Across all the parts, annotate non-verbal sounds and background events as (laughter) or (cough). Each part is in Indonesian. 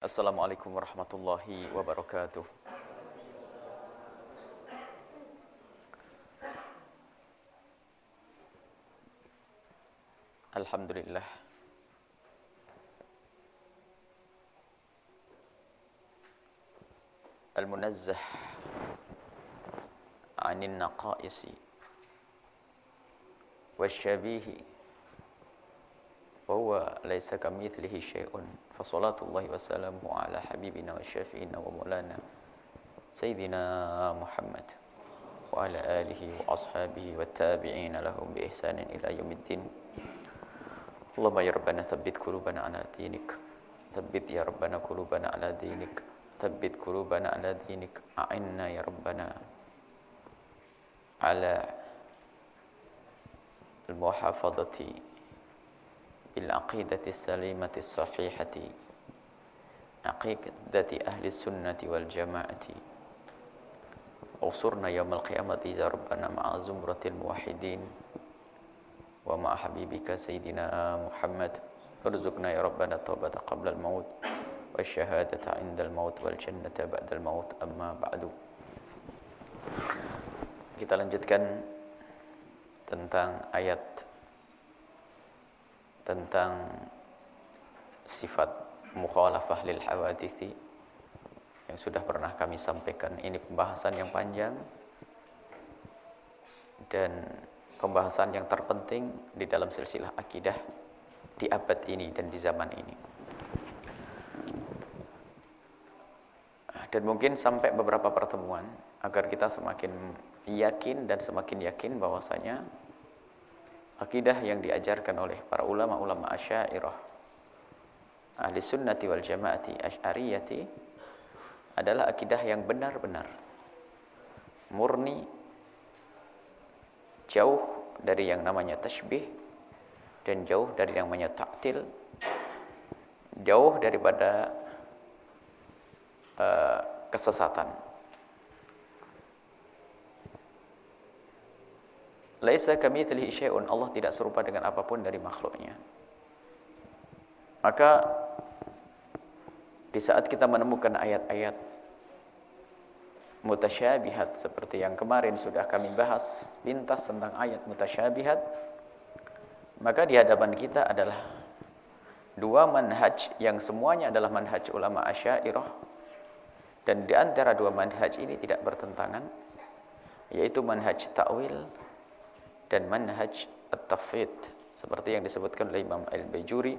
Assalamualaikum warahmatullahi wabarakatuh. Alhamdulillah. Al-munazzah 'anil naqaisi wasyabihi وهو ليس كمثله شيء فصلاة الله وسلامه على حبيبنا وشافينا ومولانا سيدنا محمد وعلى آله وأصحابه والتابعين لهم بإحسان إلى يوم الدين. اللهم يا ربنا ثبت قلوبنا على دينك. ثبت يا ربنا قلوبنا على دينك. ثبت قلوبنا على دينك. أعنا يا ربنا على المحافظة بالعقيدة السليمة الصحيحة عقيدة أهل السنة والجماعة. أوصرنا يوم القيامة يا ربنا مع زمرة الموحدين ومع حبيبك سيدنا محمد. ارزقنا يا ربنا التوبة قبل الموت والشهادة عند الموت والجنة بعد الموت. أما بعد kita lanjutkan tentang ayat tentang sifat mukhalafah lil hawadithi yang sudah pernah kami sampaikan. Ini pembahasan yang panjang dan pembahasan yang terpenting di dalam silsilah akidah di abad ini dan di zaman ini. Dan mungkin sampai beberapa pertemuan agar kita semakin yakin dan semakin yakin bahwasanya akidah yang diajarkan oleh para ulama-ulama asyairah. Ahli sunnati wal jamaati asyariyati adalah akidah yang benar-benar murni jauh dari yang namanya tasbih dan jauh dari yang namanya ta'til jauh daripada uh, kesesatan Laisa kamitslihi syai'un. Allah tidak serupa dengan apa pun dari makhluknya. Maka di saat kita menemukan ayat-ayat mutasyabihat seperti yang kemarin sudah kami bahas pintas tentang ayat mutasyabihat maka di hadapan kita adalah dua manhaj yang semuanya adalah manhaj ulama asyairah dan di antara dua manhaj ini tidak bertentangan yaitu manhaj ta'wil dan manhaj at-tafwid seperti yang disebutkan oleh Imam Al-Bajuri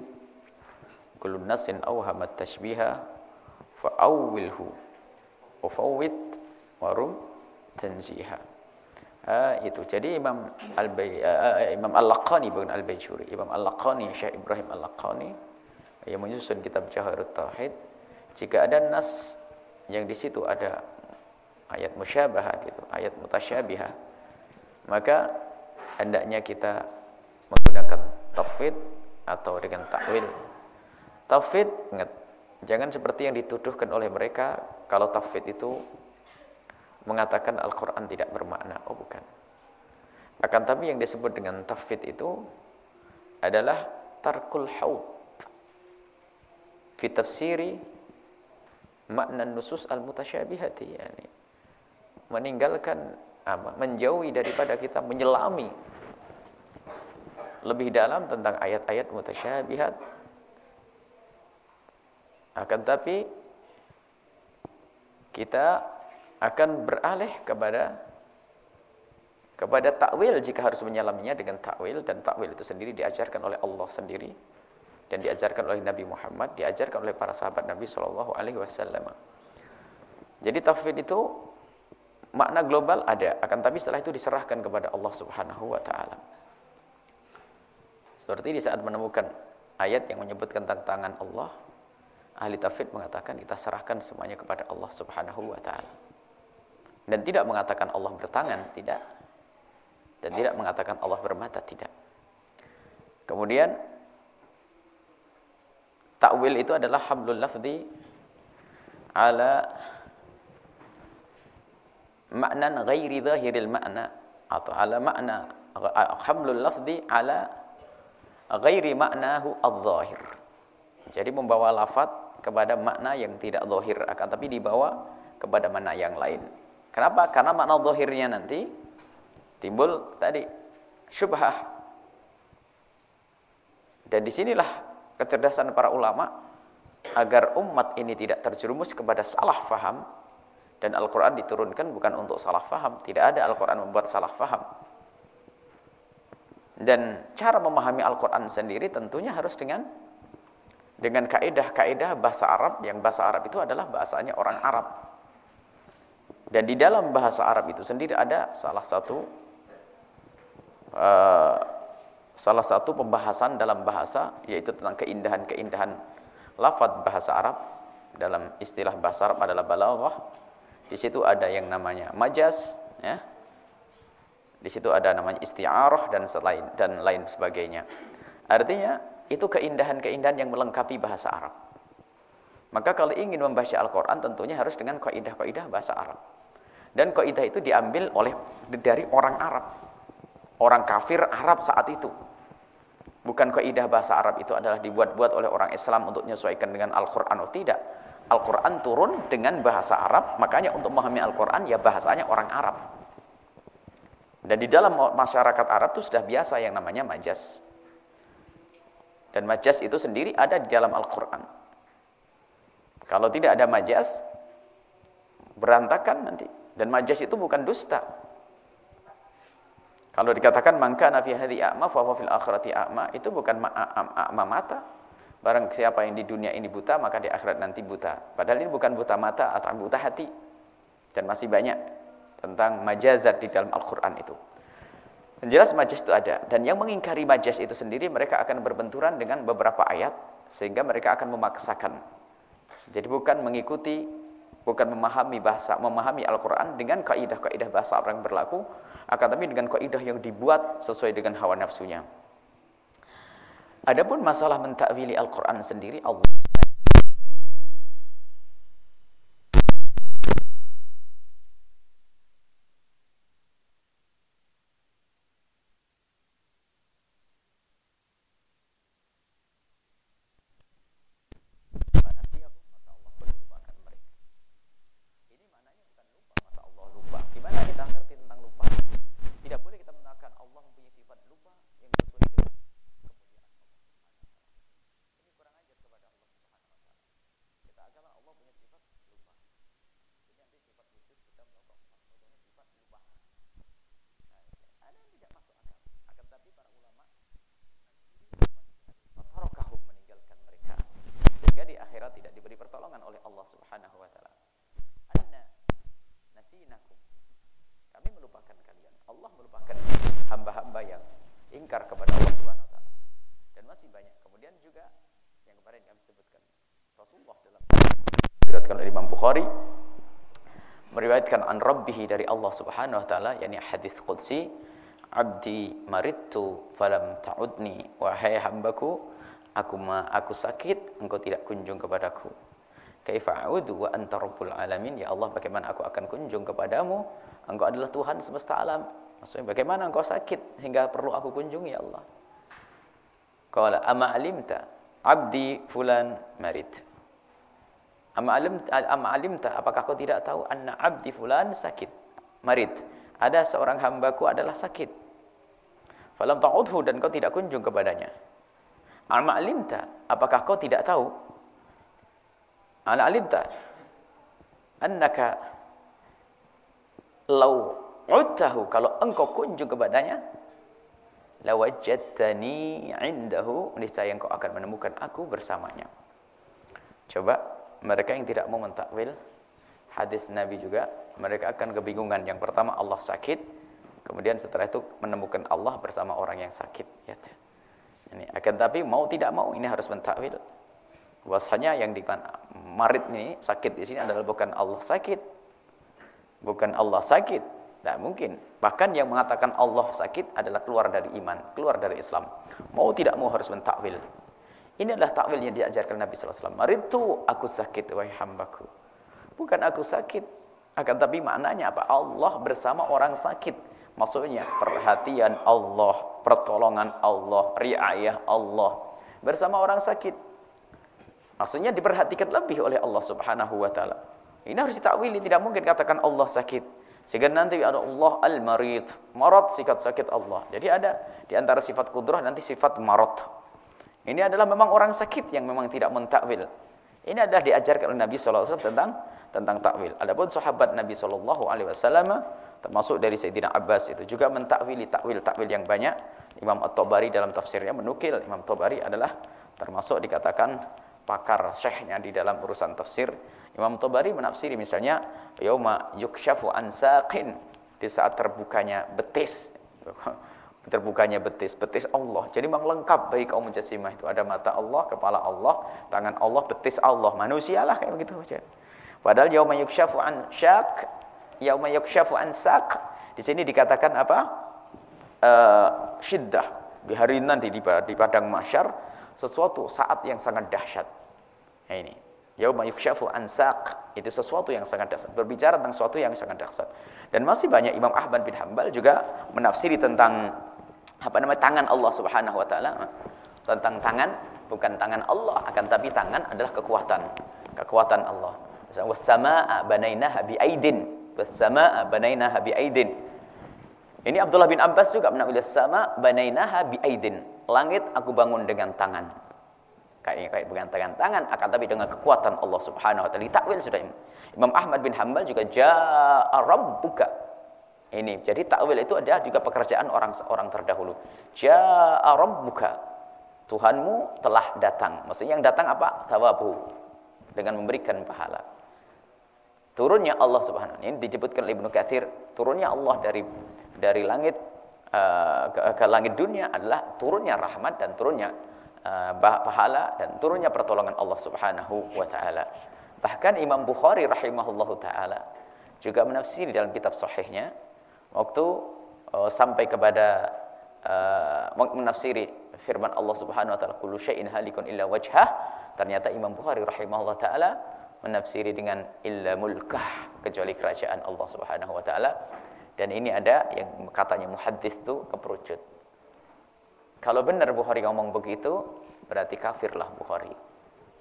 kullu nasin awhama tashbiha fa'awwilhu wa fawwid warum tanziha. Ha, itu. Jadi Imam al uh, Imam Al-Laqani bukan Al-Bajuri Imam Al-Laqani Syekh Ibrahim Al-Laqani yang menyusun kitab Jawahirut Tauhid. Jika ada nas yang di situ ada ayat musyabahah gitu ayat mutasyabihah maka hendaknya kita menggunakan tafwid atau dengan takwil. Tafwid ingat jangan seperti yang dituduhkan oleh mereka kalau tafwid itu mengatakan Al-Qur'an tidak bermakna. Oh bukan. Akan tapi yang disebut dengan tafwid itu adalah tarkul haud fi tafsiri makna nusus al-mutasyabihati yani meninggalkan apa, menjauhi daripada kita menyelami lebih dalam tentang ayat-ayat mutasyabihat akan tapi kita akan beralih kepada kepada takwil jika harus menyelaminya dengan takwil dan takwil itu sendiri diajarkan oleh Allah sendiri dan diajarkan oleh Nabi Muhammad, diajarkan oleh para sahabat Nabi Shallallahu alaihi wasallam. Jadi tafwid itu makna global ada, akan tapi setelah itu diserahkan kepada Allah Subhanahu wa taala. Seperti di saat menemukan ayat yang menyebutkan tentang tangan Allah, ahli tafsir mengatakan kita serahkan semuanya kepada Allah Subhanahu wa taala. Dan tidak mengatakan Allah bertangan, tidak. Dan tidak mengatakan Allah bermata, tidak. Kemudian takwil itu adalah hablul lafzi ala makna ghairi zahiril makna atau ala makna hamlul lafzi ala ghairi maknahu adh-dhahir. Jadi membawa lafaz kepada makna yang tidak zahir akan tapi dibawa kepada makna yang lain. Kenapa? Karena makna zahirnya nanti timbul tadi syubhah. Dan di sinilah kecerdasan para ulama agar umat ini tidak terjerumus kepada salah faham dan Al-Quran diturunkan bukan untuk salah faham. Tidak ada Al-Quran membuat salah faham. Dan cara memahami Al-Quran sendiri tentunya harus dengan dengan kaidah-kaidah bahasa Arab yang bahasa Arab itu adalah bahasanya orang Arab. Dan di dalam bahasa Arab itu sendiri ada salah satu uh, salah satu pembahasan dalam bahasa yaitu tentang keindahan-keindahan lafaz bahasa Arab dalam istilah bahasa Arab adalah balaghah. Di situ ada yang namanya majaz, ya. Di situ ada namanya isti'arah dan selain dan lain sebagainya. Artinya itu keindahan-keindahan yang melengkapi bahasa Arab. Maka kalau ingin membaca Al-Qur'an tentunya harus dengan kaidah-kaidah bahasa Arab. Dan kaidah itu diambil oleh dari orang Arab. Orang kafir Arab saat itu. Bukan kaidah bahasa Arab itu adalah dibuat-buat oleh orang Islam untuk menyesuaikan dengan Al-Qur'an oh tidak. Al-Qur'an turun dengan bahasa Arab, makanya untuk memahami Al-Qur'an ya bahasanya orang Arab. Dan di dalam masyarakat Arab itu sudah biasa yang namanya majas. Dan majas itu sendiri ada di dalam Al-Quran. Kalau tidak ada majas, berantakan nanti. Dan majas itu bukan dusta. Kalau dikatakan mangka nafi hadhi a'ma fa fil akhirati a'ma, itu bukan a'ma mata. Barang siapa yang di dunia ini buta, maka di akhirat nanti buta. Padahal ini bukan buta mata atau buta hati. Dan masih banyak tentang majazat di dalam Al-Quran itu. Dan jelas majaz itu ada. Dan yang mengingkari majaz itu sendiri, mereka akan berbenturan dengan beberapa ayat, sehingga mereka akan memaksakan. Jadi bukan mengikuti, bukan memahami bahasa, memahami Al-Quran dengan kaidah-kaidah bahasa orang berlaku, akan tapi dengan kaidah yang dibuat sesuai dengan hawa nafsunya. Adapun masalah mentakwili Al-Quran sendiri, Allah Bukhari meriwayatkan an rabbih dari Allah Subhanahu wa taala yakni hadis qudsi abdi maridtu falam ta'udni wahai hambaku aku ma aku sakit engkau tidak kunjung kepadaku. Kaifa a'udu wa anta rabbul alamin? Ya Allah bagaimana aku akan kunjung kepadamu? Engkau adalah Tuhan semesta alam maksudnya bagaimana engkau sakit hingga perlu aku kunjungi ya Allah? Qala ama alimta abdi fulan marid? Amma alim amma alimta apakah kau tidak tahu anna abdi fulan sakit marid? Ada seorang hambaku adalah sakit. Falam ta'udhu dan kau tidak kunjung kepadanya. Amma alimta apakah kau tidak tahu? Ana alimta annaka law udtahu kalau engkau kunjung kepadanya lawajadtani indahu niscaya engkau akan menemukan aku bersamanya. Coba mereka yang tidak mau mentakwil hadis Nabi juga mereka akan kebingungan. Yang pertama Allah sakit. Kemudian setelah itu menemukan Allah bersama orang yang sakit. Ya. ini akan tapi mau tidak mau ini harus mentakwil. Bahwasanya yang di marid ini sakit di sini adalah bukan Allah sakit. Bukan Allah sakit tidak mungkin bahkan yang mengatakan Allah sakit adalah keluar dari iman keluar dari Islam mau tidak mau harus mentakwil ini adalah takwil yang diajarkan Nabi sallallahu alaihi. Maritu aku sakit wahai hambaku. Bukan aku sakit, akan tapi maknanya apa? Allah bersama orang sakit. Maksudnya perhatian Allah, pertolongan Allah, riayah Allah bersama orang sakit. Maksudnya diperhatikan lebih oleh Allah Subhanahu wa taala. Ini harus ditakwili, tidak mungkin katakan Allah sakit. Sehingga nanti ada Allah al-marid. Marad sifat sakit Allah. Jadi ada di antara sifat kudrah nanti sifat marad. Ini adalah memang orang sakit yang memang tidak mentakwil. Ini adalah diajarkan oleh Nabi SAW tentang tentang takwil. Adapun sahabat Nabi SAW termasuk dari Sayyidina Abbas itu juga mentakwili takwil-takwil yang banyak. Imam At-Tabari dalam tafsirnya menukil Imam Tabari adalah termasuk dikatakan pakar syekhnya di dalam urusan tafsir. Imam Tabari menafsiri misalnya yauma yukshafu an saqin di saat terbukanya betis. (laughs) terbukanya betis, betis Allah. Jadi memang lengkap bagi kaum mujassimah itu ada mata Allah, kepala Allah, tangan Allah, betis Allah. Manusialah kayak begitu. Padahal yauma yukshafu an syaq, yauma yukshafu an saq. Di sini dikatakan apa? Uh, syiddah di hari nanti di, di padang mahsyar sesuatu saat yang sangat dahsyat. Nah ini, yauma yukshafu an saq itu sesuatu yang sangat dahsyat. Berbicara tentang sesuatu yang sangat dahsyat. Dan masih banyak Imam Ahmad bin Hambal juga menafsiri tentang apa namanya tangan Allah Subhanahu wa taala. Tentang tangan bukan tangan Allah akan tapi tangan adalah kekuatan. Kekuatan Allah. Was-samaa'a banainaha bi'aidin. Was-samaa'a banainaha bi'aidin. Ini Abdullah bin Abbas juga menambil sama banainaha bi'aidin. Langit aku bangun dengan tangan kayak bukan tangan akan tapi dengan kekuatan Allah Subhanahu wa taala takwil sudah Imam Ahmad bin Hambal juga ja'a rabbuka ini jadi takwil itu adalah juga pekerjaan orang orang terdahulu. Ja'a rabbuka. Tuhanmu telah datang. Maksudnya yang datang apa? Tawabu. Dengan memberikan pahala. Turunnya Allah Subhanahu ini disebutkan oleh Ibnu Katsir, turunnya Allah dari dari langit uh, ke, ke langit dunia adalah turunnya rahmat dan turunnya uh, pahala dan turunnya pertolongan Allah Subhanahu wa taala. Bahkan Imam Bukhari rahimahullahu taala juga menafsiri dalam kitab sahihnya waktu uh, sampai kepada uh, menafsiri firman Allah Subhanahu wa taala kullu syai'in halikun illa wajhah. Ternyata Imam Bukhari rahimahullah taala menafsiri dengan illa mulkah kecuali kerajaan Allah Subhanahu wa taala. Dan ini ada yang katanya muhaddis itu keperucut kalau benar Bukhari ngomong begitu berarti kafirlah Bukhari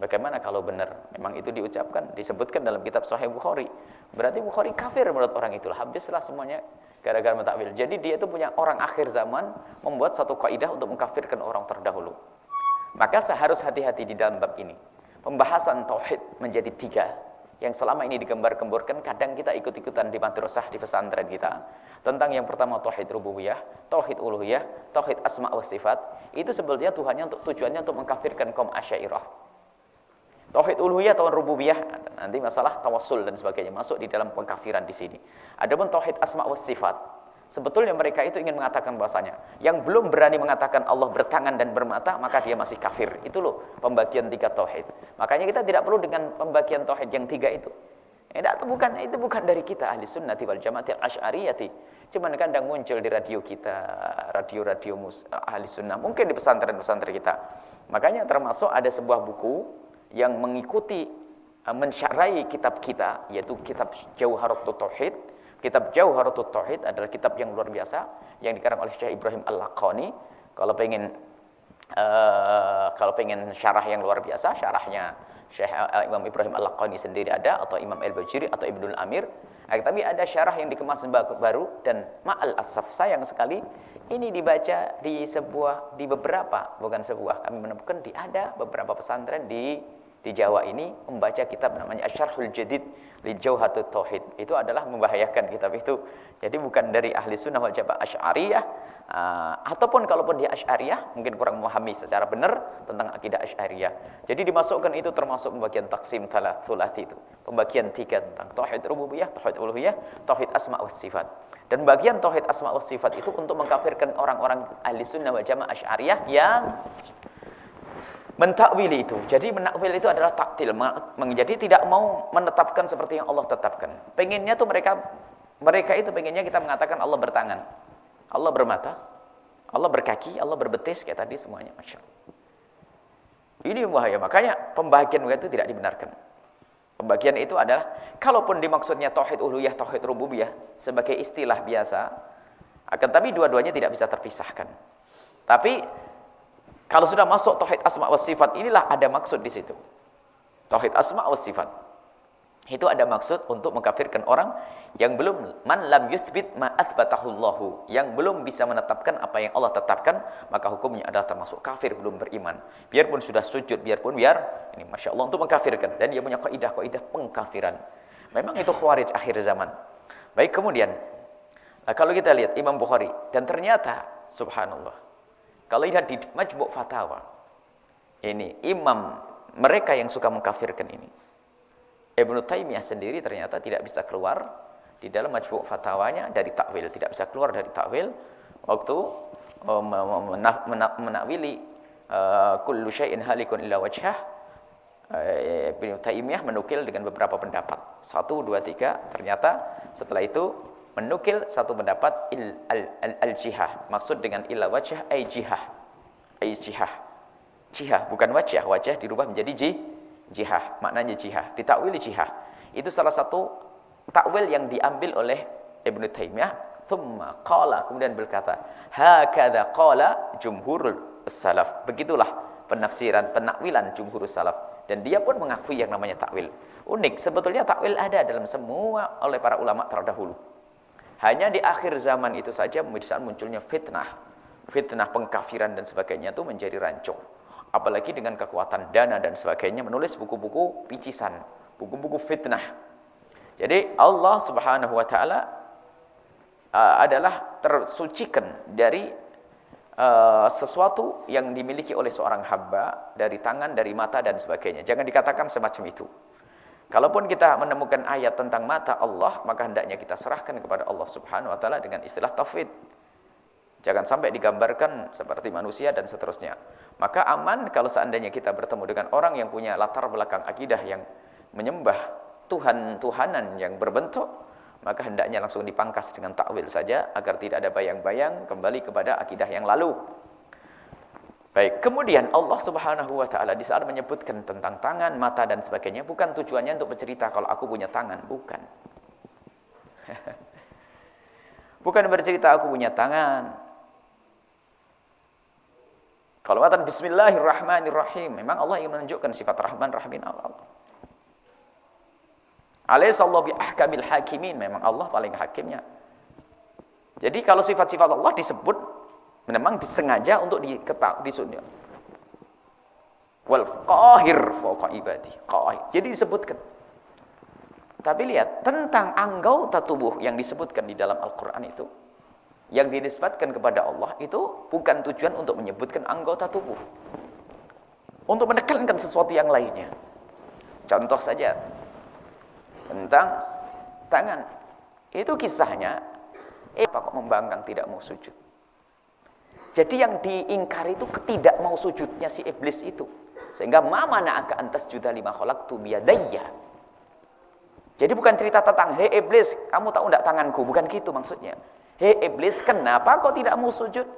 Bagaimana kalau benar memang itu diucapkan, disebutkan dalam kitab Sahih Bukhari. Berarti Bukhari kafir menurut orang itulah. Habislah semuanya gara-gara mentakwil. Jadi dia itu punya orang akhir zaman membuat satu kaidah untuk mengkafirkan orang terdahulu. Maka seharus hati-hati di dalam bab ini. Pembahasan tauhid menjadi tiga yang selama ini digembar-gemborkan kadang kita ikut-ikutan di madrasah di pesantren kita tentang yang pertama tauhid rububiyah, tauhid uluhiyah, tauhid asma wa sifat. Itu sebetulnya Tuhannya untuk tujuannya untuk mengkafirkan kaum Asy'ariyah. Tauhid uluhiyah, tauhid rububiyah, nanti masalah tawassul dan sebagainya masuk di dalam pengkafiran di sini. Adapun tauhid asma wa sifat, sebetulnya mereka itu ingin mengatakan bahwasanya yang belum berani mengatakan Allah bertangan dan bermata, maka dia masih kafir. Itu loh pembagian tiga tauhid. Makanya kita tidak perlu dengan pembagian tauhid yang tiga itu. Tidak, itu bukan itu bukan dari kita ahli sunnati wal jamaati asy'ariyati. Cuman kadang muncul di radio kita, radio-radio ahli sunnah, mungkin di pesantren-pesantren kita. Makanya termasuk ada sebuah buku yang mengikuti uh, mensyarai kitab kita yaitu kitab Jauharatut Tauhid. Kitab Jauharatut Tauhid adalah kitab yang luar biasa yang dikarang oleh Syekh Ibrahim Al-Laqani. Kalau pengen uh, kalau pengen syarah yang luar biasa, syarahnya Syekh uh, Imam Ibrahim Al-Laqani sendiri ada atau Imam Al-Bajiri atau Ibnul Amir. Nah, tapi ada syarah yang dikemas baru dan ma'al asaf sayang sekali ini dibaca di sebuah di beberapa bukan sebuah kami menemukan di ada beberapa pesantren di di Jawa ini membaca kitab namanya Asyarhul Jadid li Jauhatut Tauhid. Itu adalah membahayakan kitab itu. Jadi bukan dari ahli sunnah wal jamaah Asy'ariyah uh, ataupun kalaupun dia Asy'ariyah mungkin kurang memahami secara benar tentang akidah Asy'ariyah. Jadi dimasukkan itu termasuk pembagian taksim thalathulati itu. Pembagian tiga tentang tauhid rububiyah, tauhid uluhiyah, tauhid asma wa sifat. Dan bagian tauhid asma wa sifat itu untuk mengkafirkan orang-orang ahli sunnah wal jamaah Asy'ariyah yang mentakwili itu. Jadi menakwil itu adalah taktil, menjadi tidak mau menetapkan seperti yang Allah tetapkan. Pengennya tuh mereka mereka itu pengennya kita mengatakan Allah bertangan, Allah bermata, Allah berkaki, Allah berbetis kayak tadi semuanya, masya Allah. Ini bahaya, makanya pembagian itu tidak dibenarkan. Pembagian itu adalah, kalaupun dimaksudnya tauhid uluhiyah, tauhid rububiyah sebagai istilah biasa, akan tapi dua-duanya tidak bisa terpisahkan. Tapi kalau sudah masuk tauhid asma wa sifat inilah ada maksud di situ. Tauhid asma wa sifat. Itu ada maksud untuk mengkafirkan orang yang belum man lam yuthbit ma athbatahullahu, yang belum bisa menetapkan apa yang Allah tetapkan, maka hukumnya adalah termasuk kafir belum beriman. Biarpun sudah sujud, biarpun biar ini Masya Allah untuk mengkafirkan dan dia punya kaidah-kaidah pengkafiran. Memang itu khawarij akhir zaman. Baik kemudian nah kalau kita lihat Imam Bukhari dan ternyata subhanallah kalau lihat di Majmu' Fatawa ini imam mereka yang suka mengkafirkan ini Ibnu Taimiyah sendiri ternyata tidak bisa keluar di dalam majmu' fatwanya dari takwil, tidak bisa keluar dari takwil waktu um, menakwili uh, kullu syai'in halikun illa wajhah uh, Ibnu Taimiyah menukil dengan beberapa pendapat. Satu, dua, tiga. Ternyata setelah itu menukil satu pendapat il, al, al, al jihah. Maksud dengan illa wajhah ay jihah. Ay jihah. Jihah bukan wajah, wajah dirubah menjadi jih jihah, maknanya jihah, ditakwili jihah. Itu salah satu takwil yang diambil oleh Ibnu Taimiyah, thumma qala kemudian berkata, hakadha qala jumhurul salaf. Begitulah penafsiran, penakwilan jumhur salaf dan dia pun mengakui yang namanya takwil. Unik, sebetulnya takwil ada dalam semua oleh para ulama terdahulu. Hanya di akhir zaman itu saja saat munculnya fitnah, fitnah pengkafiran dan sebagainya itu menjadi rancung apalagi dengan kekuatan dana dan sebagainya menulis buku-buku picisan, buku-buku fitnah. Jadi Allah Subhanahu wa taala uh, adalah tersucikan dari uh, sesuatu yang dimiliki oleh seorang hamba dari tangan, dari mata dan sebagainya. Jangan dikatakan semacam itu. Kalaupun kita menemukan ayat tentang mata Allah, maka hendaknya kita serahkan kepada Allah Subhanahu wa taala dengan istilah tauhid. Jangan sampai digambarkan seperti manusia dan seterusnya. Maka aman kalau seandainya kita bertemu dengan orang yang punya latar belakang akidah yang menyembah Tuhan-Tuhanan yang berbentuk, maka hendaknya langsung dipangkas dengan takwil saja agar tidak ada bayang-bayang kembali kepada akidah yang lalu. Baik, kemudian Allah Subhanahu wa taala di saat menyebutkan tentang tangan, mata dan sebagainya bukan tujuannya untuk bercerita kalau aku punya tangan, bukan. (laughs) bukan bercerita aku punya tangan, kalau kata bismillahirrahmanirrahim, memang Allah ingin menunjukkan sifat Rahman Rahimin Allah. Alaihissallahu bi ahkamil hakimin, memang Allah paling hakimnya. Jadi kalau sifat-sifat Allah disebut memang disengaja untuk diketahui di Wal qahir fawqa ibadi, qahir. Jadi disebutkan. Tapi lihat tentang anggota tubuh yang disebutkan di dalam Al-Qur'an itu yang dinisbatkan kepada Allah itu bukan tujuan untuk menyebutkan anggota tubuh. Untuk menekankan sesuatu yang lainnya. Contoh saja tentang tangan. Itu kisahnya, eh apa kok membangkang tidak mau sujud. Jadi yang diingkari itu ketidak mau sujudnya si iblis itu. Sehingga mama na'aka antas juda lima tu biyadayya. Jadi bukan cerita tentang, hei iblis, kamu tahu tidak tanganku? Bukan gitu maksudnya. Hei iblis, kenapa kau tidak mau sujud?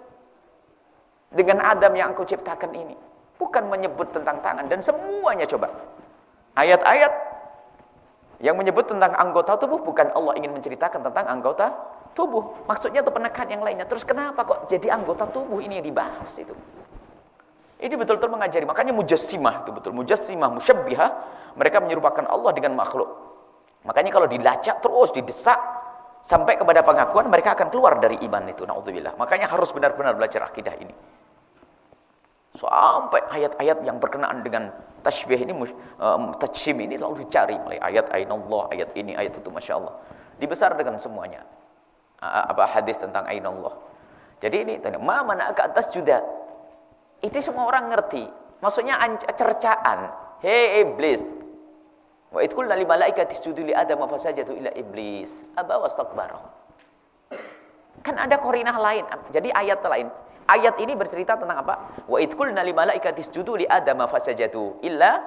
Dengan Adam yang aku ciptakan ini. Bukan menyebut tentang tangan. Dan semuanya coba. Ayat-ayat yang menyebut tentang anggota tubuh. Bukan Allah ingin menceritakan tentang anggota tubuh. Maksudnya itu penekan yang lainnya. Terus kenapa kok jadi anggota tubuh ini yang dibahas itu? Ini betul-betul mengajari. Makanya mujassimah itu betul. Mujassimah, musyabbihah. Mereka menyerupakan Allah dengan makhluk. Makanya kalau dilacak terus, didesak, sampai kepada pengakuan mereka akan keluar dari iman itu naudzubillah makanya harus benar-benar belajar akidah ini sampai ayat-ayat yang berkenaan dengan tasbih ini um, tajsim ini lalu dicari mulai ayat ainallah ayat ini ayat itu Masya Allah dibesar dengan semuanya apa hadis tentang ainallah jadi ini ma mana ke atas juga itu semua orang ngerti maksudnya cercaan hei iblis Wa qulna lil malaikati isjudu li Adam fa sajadu illa iblis aba wastakbara. Kan ada korinah lain. Jadi ayat lain. Ayat ini bercerita tentang apa? Wa qulna lil malaikati isjudu li Adam fa sajadu illa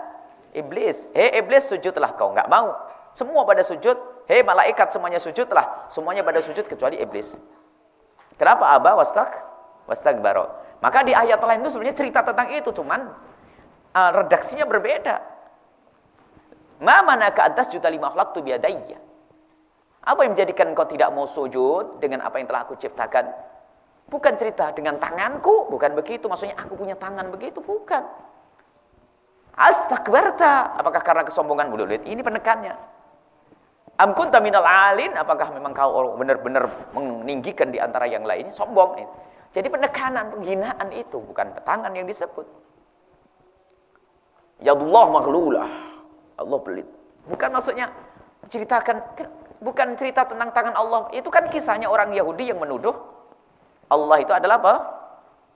iblis. Hei iblis sujudlah kau, enggak mau. Semua pada sujud. Hei malaikat semuanya sujudlah. Semuanya pada sujud kecuali iblis. Kenapa aba wastak wastakbara? Maka di ayat lain itu sebenarnya cerita tentang itu, cuman uh, redaksinya berbeda. Ma ke atas juta lima akhlak tu biadayya. Apa yang menjadikan kau tidak mau sujud dengan apa yang telah aku ciptakan? Bukan cerita dengan tanganku, bukan begitu. Maksudnya aku punya tangan begitu, bukan. Astakbarta. Apakah karena kesombongan bulu ini penekannya. Am kunta minal alin, apakah memang kau benar-benar meninggikan di antara yang lain? Sombong. Jadi penekanan, penghinaan itu bukan tangan yang disebut. Ya Allah maghlulah. Allah pelit. Bukan maksudnya ceritakan bukan cerita tentang tangan Allah. Itu kan kisahnya orang Yahudi yang menuduh Allah itu adalah apa?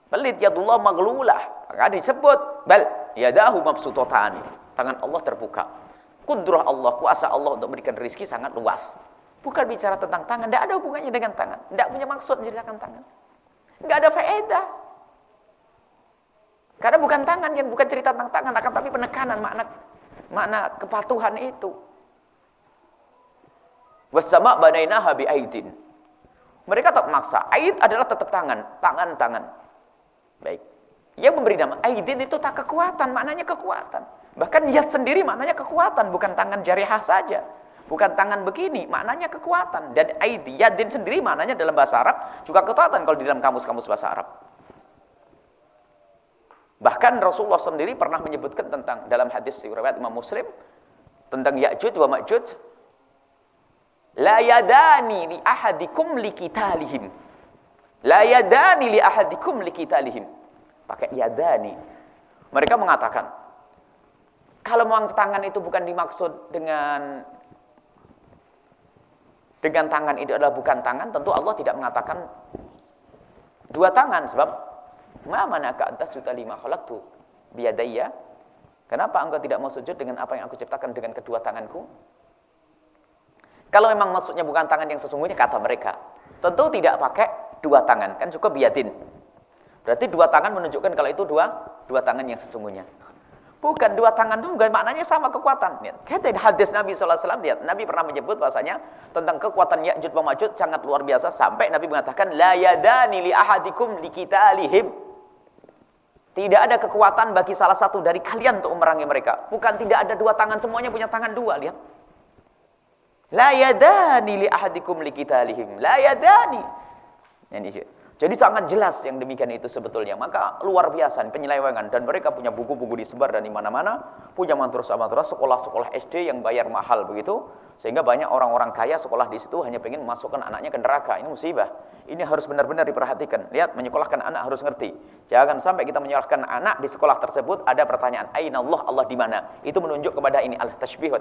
Pelit Allah maghlulah. Maka disebut bal yadahu mabsutatan. Tangan Allah terbuka. Kudrah Allah, kuasa Allah untuk memberikan rezeki sangat luas. Bukan bicara tentang tangan, tidak ada hubungannya dengan tangan. Tidak punya maksud menceritakan tangan. Tidak ada faedah. Karena bukan tangan yang bukan cerita tentang tangan, akan tapi penekanan makna makna kepatuhan itu. Wasama banainaha bi aidin. Mereka tak maksa. Aid adalah tetap tangan, tangan-tangan. Baik. Yang memberi nama aidin itu tak kekuatan, maknanya kekuatan. Bahkan yad sendiri maknanya kekuatan, bukan tangan jarihah saja. Bukan tangan begini, maknanya kekuatan. Dan aidi, yadin sendiri maknanya dalam bahasa Arab juga kekuatan kalau di dalam kamus-kamus bahasa Arab. Bahkan Rasulullah sendiri pernah menyebutkan tentang dalam hadis riwayat Imam Muslim tentang Ya'juj wa Ma'juj la yadani li ahadikum likitalihim la yadani li ahadikum likitalihim pakai yadani mereka mengatakan kalau mau tangan itu bukan dimaksud dengan dengan tangan itu adalah bukan tangan, tentu Allah tidak mengatakan dua tangan sebab ma manaka antas juta lima tu biadaya. Kenapa engkau tidak mau sujud dengan apa yang aku ciptakan dengan kedua tanganku? Kalau memang maksudnya bukan tangan yang sesungguhnya kata mereka, tentu tidak pakai dua tangan, kan cukup biadin. Berarti dua tangan menunjukkan kalau itu dua dua tangan yang sesungguhnya. Bukan dua tangan itu juga maknanya sama kekuatan. Lihat. Kata hadis Nabi SAW, lihat. Nabi pernah menyebut bahasanya tentang kekuatan Ya'jud wa sangat luar biasa. Sampai Nabi mengatakan, La yadani li ahadikum li kita lihim. Tidak ada kekuatan bagi salah satu dari kalian untuk memerangi mereka. Bukan tidak ada dua tangan, semuanya punya tangan dua. Lihat. La yadani li ahadikum li kita lihim. La yadani. Ini jadi sangat jelas yang demikian itu sebetulnya. Maka luar biasa penyelewengan dan mereka punya buku-buku disebar dan di mana-mana, punya mantrus-mantrus sekolah-sekolah SD yang bayar mahal begitu, sehingga banyak orang-orang kaya sekolah di situ hanya ingin memasukkan anaknya ke neraka. Ini musibah. Ini harus benar-benar diperhatikan. Lihat, menyekolahkan anak harus ngerti. Jangan sampai kita menyekolahkan anak di sekolah tersebut ada pertanyaan, "Aina Allah? Allah di mana?" Itu menunjuk kepada ini al-tashbih wa.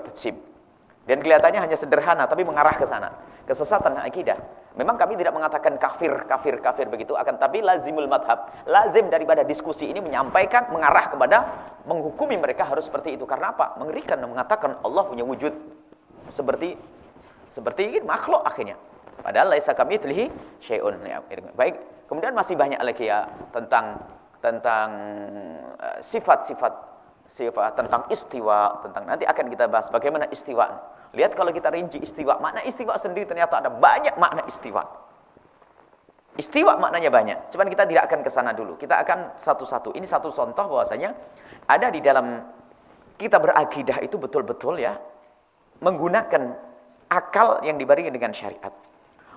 Dan kelihatannya hanya sederhana tapi mengarah ke sana. Kesesatan akidah. Memang kami tidak mengatakan kafir, kafir, kafir begitu, akan tapi lazimul madhab. Lazim daripada diskusi ini menyampaikan, mengarah kepada menghukumi mereka harus seperti itu. Karena apa? Mengerikan dan mengatakan Allah punya wujud seperti seperti makhluk akhirnya. Padahal laisa kami telihi syai'un. Ya, baik. Kemudian masih banyak lagi ya tentang tentang eh, sifat-sifat uh, sifat tentang istiwa, tentang nanti akan kita bahas bagaimana istiwa. Lihat kalau kita rinci istiwa, makna istiwa sendiri ternyata ada banyak makna istiwa. Istiwa maknanya banyak, cuman kita tidak akan ke sana dulu. Kita akan satu-satu. Ini satu contoh bahwasanya ada di dalam kita berakidah itu betul-betul ya menggunakan akal yang diberi dengan syariat.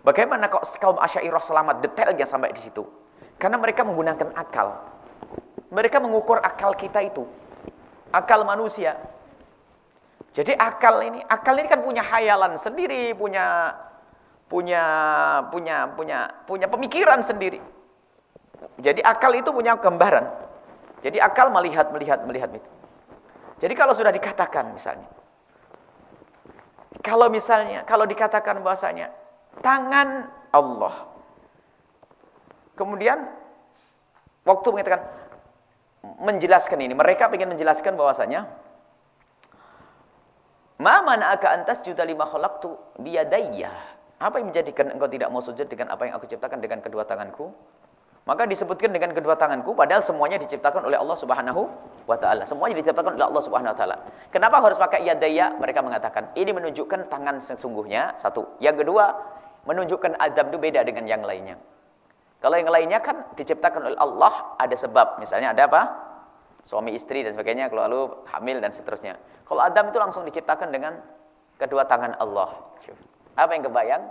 Bagaimana kok kaum Asy'ariyah selamat detailnya sampai di situ? Karena mereka menggunakan akal. Mereka mengukur akal kita itu. Akal manusia. Jadi akal ini, akal ini kan punya hayalan sendiri, punya punya punya punya punya pemikiran sendiri. Jadi akal itu punya gambaran. Jadi akal melihat melihat melihat itu. Jadi kalau sudah dikatakan misalnya kalau misalnya kalau dikatakan bahasanya tangan Allah. Kemudian waktu mengatakan menjelaskan ini, mereka ingin menjelaskan bahwasanya Ma mana'aka antas juta lima khalaqtu biyadayya. Apa yang menjadikan engkau tidak mau sujud dengan apa yang aku ciptakan dengan kedua tanganku? Maka disebutkan dengan kedua tanganku padahal semuanya diciptakan oleh Allah Subhanahu wa taala. Semuanya diciptakan oleh Allah Subhanahu wa taala. Kenapa harus pakai yadayya? Mereka mengatakan ini menunjukkan tangan sesungguhnya satu. Yang kedua, menunjukkan adab itu beda dengan yang lainnya. Kalau yang lainnya kan diciptakan oleh Allah ada sebab. Misalnya ada apa? Suami istri dan sebagainya, kalau lalu hamil dan seterusnya. Kalau Adam itu langsung diciptakan dengan kedua tangan Allah. Apa yang kebayang?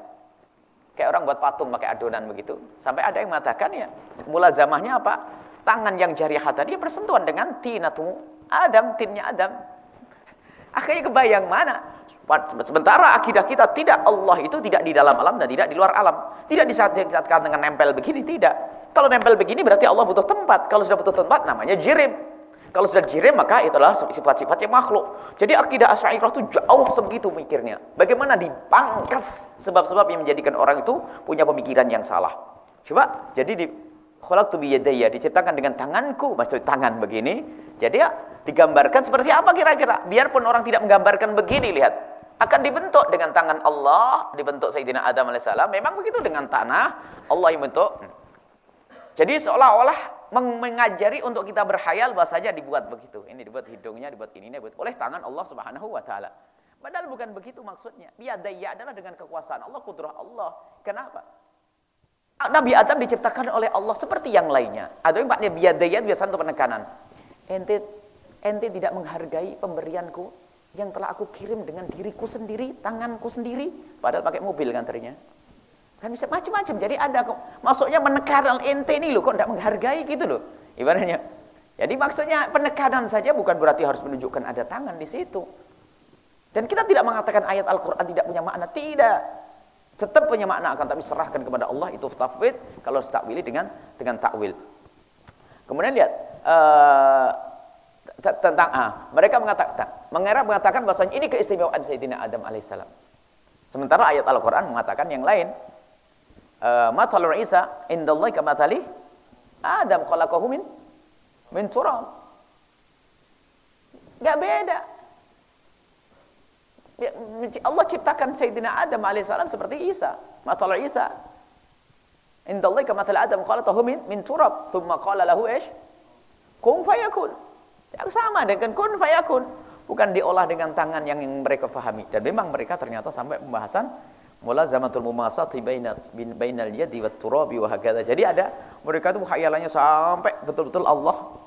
Kayak orang buat patung pakai adonan begitu. Sampai ada yang mengatakan ya, mula zamahnya apa? Tangan yang jariah tadi bersentuhan dengan tinatu Adam, tinnya Adam. (laughs) Akhirnya kebayang mana? Sementara akidah kita tidak Allah itu tidak di dalam alam dan tidak di luar alam. Tidak disatukan dengan nempel begini, tidak. Kalau nempel begini berarti Allah butuh tempat. Kalau sudah butuh tempat namanya jirim. Kalau sudah jirim maka itulah sifat-sifat yang makhluk. Jadi akidah Asy'ariyah itu jauh sebegitu mikirnya. Bagaimana dipangkas sebab-sebab yang menjadikan orang itu punya pemikiran yang salah. Coba jadi di khalaqtu bi yadayya diciptakan dengan tanganku, maksud tangan begini. Jadi ya digambarkan seperti apa kira-kira? Biarpun orang tidak menggambarkan begini, lihat. Akan dibentuk dengan tangan Allah, dibentuk Sayyidina Adam alaihissalam. Memang begitu dengan tanah, Allah yang bentuk. Jadi seolah-olah mengajari untuk kita berhayal bahasanya dibuat begitu. Ini dibuat hidungnya, dibuat ini, dibuat oleh tangan Allah Subhanahu wa taala. Padahal bukan begitu maksudnya. Biadaya adalah dengan kekuasaan Allah, kudrah Allah. Kenapa? Nabi Adam diciptakan oleh Allah seperti yang lainnya. Ada yang maknanya biadaya biasa untuk penekanan. Ente ente tidak menghargai pemberianku yang telah aku kirim dengan diriku sendiri, tanganku sendiri, padahal pakai mobil nganternya. Kan bisa macam-macam. Jadi ada kok. Maksudnya menekan ente ini loh kok tidak menghargai gitu loh. Ibaratnya. Jadi maksudnya penekanan saja bukan berarti harus menunjukkan ada tangan di situ. Dan kita tidak mengatakan ayat Al-Qur'an tidak punya makna, tidak. Tetap punya makna akan tapi serahkan kepada Allah itu tafwid kalau takwili dengan dengan takwil. Kemudian lihat uh, tentang ah, mereka mengatakan mengira mengatakan bahwasanya ini keistimewaan Sayyidina Adam alaihissalam. Sementara ayat Al-Qur'an mengatakan yang lain. Eh, matalur Isa indallahi kamathali Adam khalaqahu min min turab. Enggak beda. Ya, Allah ciptakan Sayyidina Adam alaihissalam seperti Isa. Matalur Isa. Indallahi kamathali Adam khalaqahu min min turab. Thumma qala lahu ish? Kun fayakun. Yang sama dengan kun fayakun. Bukan diolah dengan tangan yang mereka fahami. Dan memang mereka ternyata sampai pembahasan mulazamatul mumasati bainal bainal yadi wat turabi wa hakadha. Jadi ada mereka itu khayalannya sampai betul-betul Allah.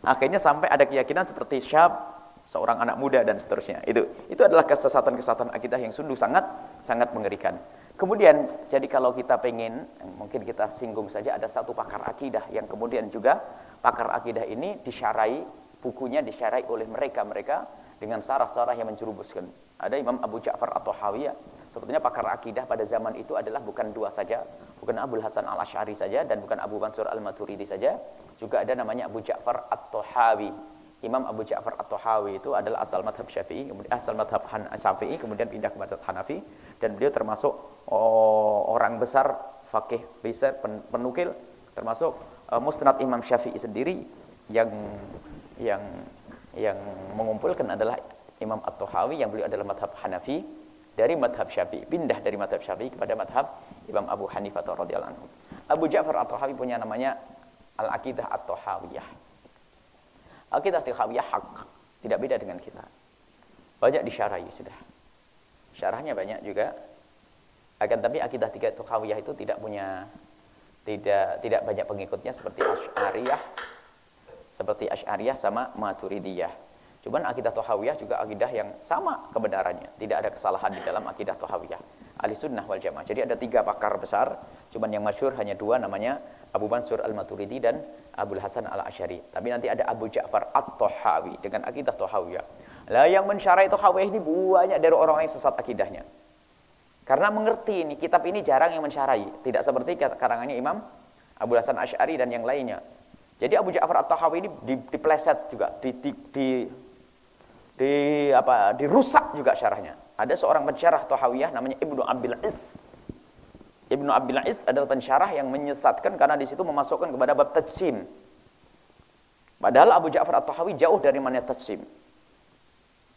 Akhirnya sampai ada keyakinan seperti syab seorang anak muda dan seterusnya. Itu itu adalah kesesatan-kesesatan akidah yang sungguh sangat sangat mengerikan. Kemudian jadi kalau kita pengen mungkin kita singgung saja ada satu pakar akidah yang kemudian juga pakar akidah ini disyarai bukunya disyarai oleh mereka-mereka dengan sarah-sarah yang menjerumuskan. Ada Imam Abu Ja'far atau Hawiyah Sebetulnya pakar akidah pada zaman itu adalah bukan dua saja, bukan Abu Hasan Al-Asy'ari saja dan bukan Abu Mansur Al-Maturidi saja, juga ada namanya Abu Ja'far At-Tahawi. Imam Abu Ja'far At-Tahawi itu adalah asal madhab Syafi'i, kemudian asal madhab Syafi'i, kemudian pindah ke madhab Hanafi. Dan beliau termasuk oh, orang besar fakih besar penukil. Termasuk uh, Musnad Imam Syafi'i sendiri yang yang yang mengumpulkan adalah Imam At-Tahawi yang beliau adalah madhab Hanafi dari madhab syafi'i pindah dari madhab syafi'i kepada madhab Imam Abu Hanifah radhiyallahu anhu. Abu Ja'far At-Tahawi punya namanya Al-Aqidah At-Tahawiyah. Aqidah At-Tahawiyah hak tidak beda dengan kita. Banyak disyarahi sudah. Syarahnya banyak juga. Akan tapi akidah tiga Tahawiyah itu tidak punya tidak tidak banyak pengikutnya seperti Asy'ariyah seperti Asy'ariyah sama Maturidiyah Cuman akidah Tohawiyah juga akidah yang sama kebenarannya. Tidak ada kesalahan di dalam akidah Tohawiyah. Ahli sunnah wal jamaah. Jadi ada tiga pakar besar. Cuman yang masyur hanya dua namanya Abu Mansur al-Maturidi dan Abu Hasan al-Asyari. Tapi nanti ada Abu Ja'far at-Tohawi dengan akidah Tohawiyah. Lah yang mensyarai Tohawiyah ini banyak dari orang yang sesat akidahnya. Karena mengerti ini, kitab ini jarang yang mensyarai. Tidak seperti karangannya Imam Abu Hasan Asy'ari dan yang lainnya. Jadi Abu Ja'far At-Tahawi ini dipleset juga, di, di, di di apa dirusak juga syarahnya. Ada seorang pensyarah Tahawiyah namanya Ibnu Abil Is. Ibnu Abil Is adalah pensyarah yang menyesatkan karena di situ memasukkan kepada bab tajsim. Padahal Abu Ja'far At-Tahawi jauh dari mana tajsim.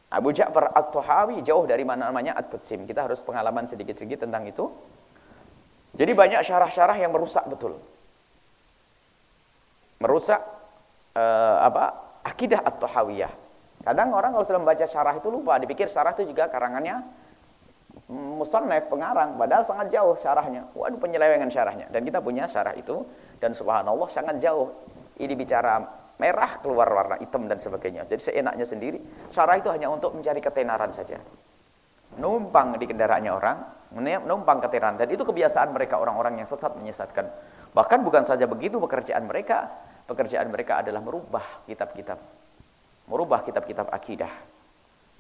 Abu Ja'far At-Tahawi jauh dari mana namanya at-tajsim. Kita harus pengalaman sedikit-sedikit tentang itu. Jadi banyak syarah-syarah yang merusak betul. Merusak uh, apa? Akidah At-Tahawiyah. Kadang orang kalau sudah membaca syarah itu lupa, dipikir syarah itu juga karangannya musannaf pengarang, padahal sangat jauh syarahnya. Waduh penyelewengan syarahnya. Dan kita punya syarah itu dan subhanallah sangat jauh. Ini bicara merah keluar warna hitam dan sebagainya. Jadi seenaknya sendiri. Syarah itu hanya untuk mencari ketenaran saja. Numpang di kendaraannya orang, numpang ketenaran dan itu kebiasaan mereka orang-orang yang sesat menyesatkan. Bahkan bukan saja begitu pekerjaan mereka, pekerjaan mereka adalah merubah kitab-kitab merubah kitab-kitab akidah.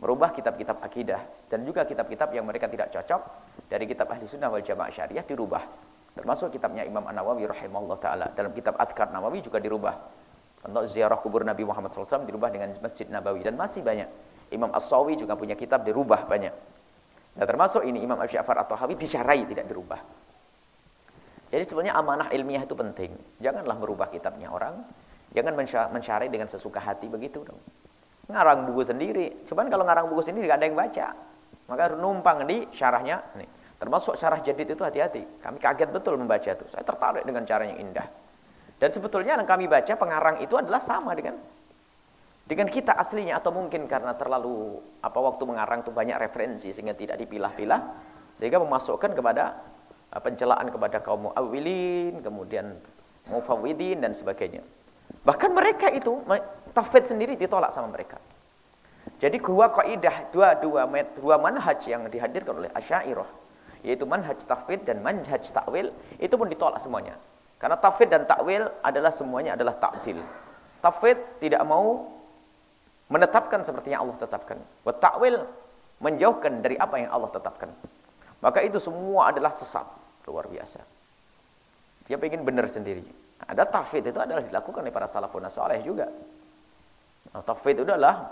Merubah kitab-kitab akidah dan juga kitab-kitab yang mereka tidak cocok dari kitab ahli sunnah wal jamaah syariah dirubah. Termasuk kitabnya Imam An-Nawawi rahimahullah ta'ala. Dalam kitab Adkar Nawawi juga dirubah. Untuk ziarah kubur Nabi Muhammad SAW dirubah dengan Masjid Nabawi. Dan masih banyak. Imam As-Sawi juga punya kitab dirubah banyak. Nah termasuk ini Imam Asy'afar atau Hawi dicarai tidak dirubah. Jadi sebenarnya amanah ilmiah itu penting. Janganlah merubah kitabnya orang. Jangan mencari dengan sesuka hati begitu dong. Ngarang buku sendiri. Cuman kalau ngarang buku sendiri gak ada yang baca. Maka harus numpang di syarahnya. Nih. Termasuk syarah jadid itu hati-hati. Kami kaget betul membaca itu. Saya tertarik dengan cara yang indah. Dan sebetulnya yang kami baca pengarang itu adalah sama dengan dengan kita aslinya atau mungkin karena terlalu apa waktu mengarang itu banyak referensi sehingga tidak dipilah-pilah sehingga memasukkan kepada pencelaan kepada kaum muawilin kemudian mufawwidin dan sebagainya bahkan mereka itu tafid sendiri ditolak sama mereka jadi dua kaidah dua dua dua manhaj yang dihadirkan oleh Asy'ariyah yaitu manhaj tafid dan manhaj takwil itu pun ditolak semuanya karena tafid dan takwil adalah semuanya adalah ta'til tafid tidak mau menetapkan seperti yang Allah tetapkan. Wa ta'wil menjauhkan dari apa yang Allah tetapkan. Maka itu semua adalah sesat, luar biasa. Dia ingin benar sendiri. Ada tafid itu adalah dilakukan oleh para salafun saleh juga. Nah, tafid itu adalah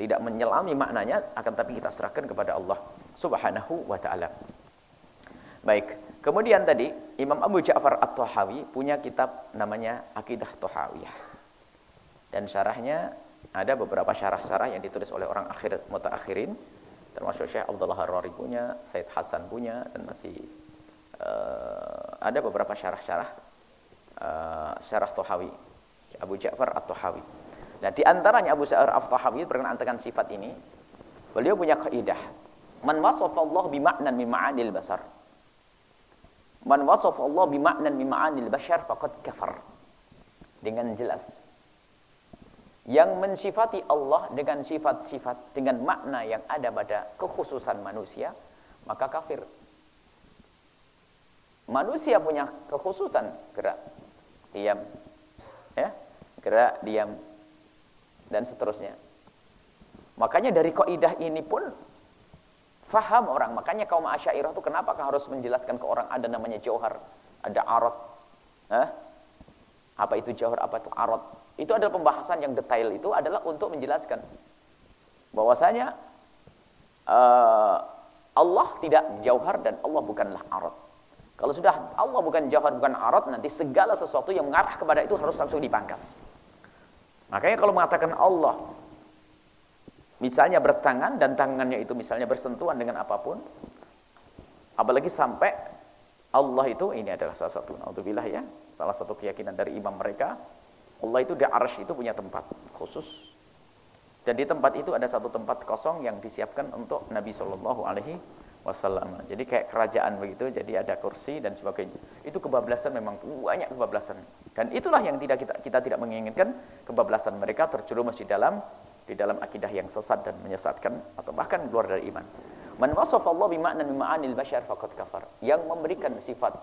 tidak menyelami maknanya akan tapi kita serahkan kepada Allah Subhanahu wa taala. Baik, kemudian tadi Imam Abu Ja'far At-Tahawi punya kitab namanya Aqidah Tahawiyah. Dan syarahnya ada beberapa syarah-syarah yang ditulis oleh orang akhir mutaakhirin termasuk Syekh Abdullah Harari punya, Said Hasan punya dan masih uh, ada beberapa syarah-syarah uh, syarah Tohawi Abu Ja'far At-Tohawi. Nah, di antaranya Abu Ja'far At-Tohawi berkenaan dengan sifat ini, beliau punya kaidah, man wasafa Allah bi ma'nan min ma'anil basar. Man wasafa Allah bi ma'nan min ma'anil bashar faqad kafar. Dengan jelas yang mensifati Allah dengan sifat-sifat dengan makna yang ada pada kekhususan manusia maka kafir manusia punya kekhususan gerak diam. Ya gerak diam. Dan seterusnya. Makanya dari kaidah ini pun faham orang. Makanya kaum asyairah itu kenapa harus menjelaskan ke orang ada namanya jauhar ada arad. Eh? apa itu jauhar apa itu arad? Itu adalah pembahasan yang detail. Itu adalah untuk menjelaskan. Bahwasanya uh, Allah tidak jauhar dan Allah bukanlah arat. Kalau sudah Allah bukan jauhar bukan arat nanti segala sesuatu yang mengarah kepada itu harus langsung dipangkas. Makanya kalau mengatakan Allah misalnya bertangan dan tangannya itu misalnya bersentuhan dengan apa pun apalagi sampai Allah itu ini adalah salah satu naudzubillah ya, salah satu keyakinan dari imam mereka Allah itu di arsh itu punya tempat khusus. Dan di tempat itu ada satu tempat kosong yang disiapkan untuk Nabi Shallallahu Alaihi Wasallam. Jadi kayak kerajaan begitu, jadi ada kursi dan sebagainya. Itu kebablasan memang banyak kebablasan. Dan itulah yang tidak kita, kita tidak menginginkan kebablasan mereka terjerumus di dalam di dalam akidah yang sesat dan menyesatkan atau bahkan keluar dari iman. Man wasafa Allah bima'nan mima'anil bashar faqad kafar. Yang memberikan sifat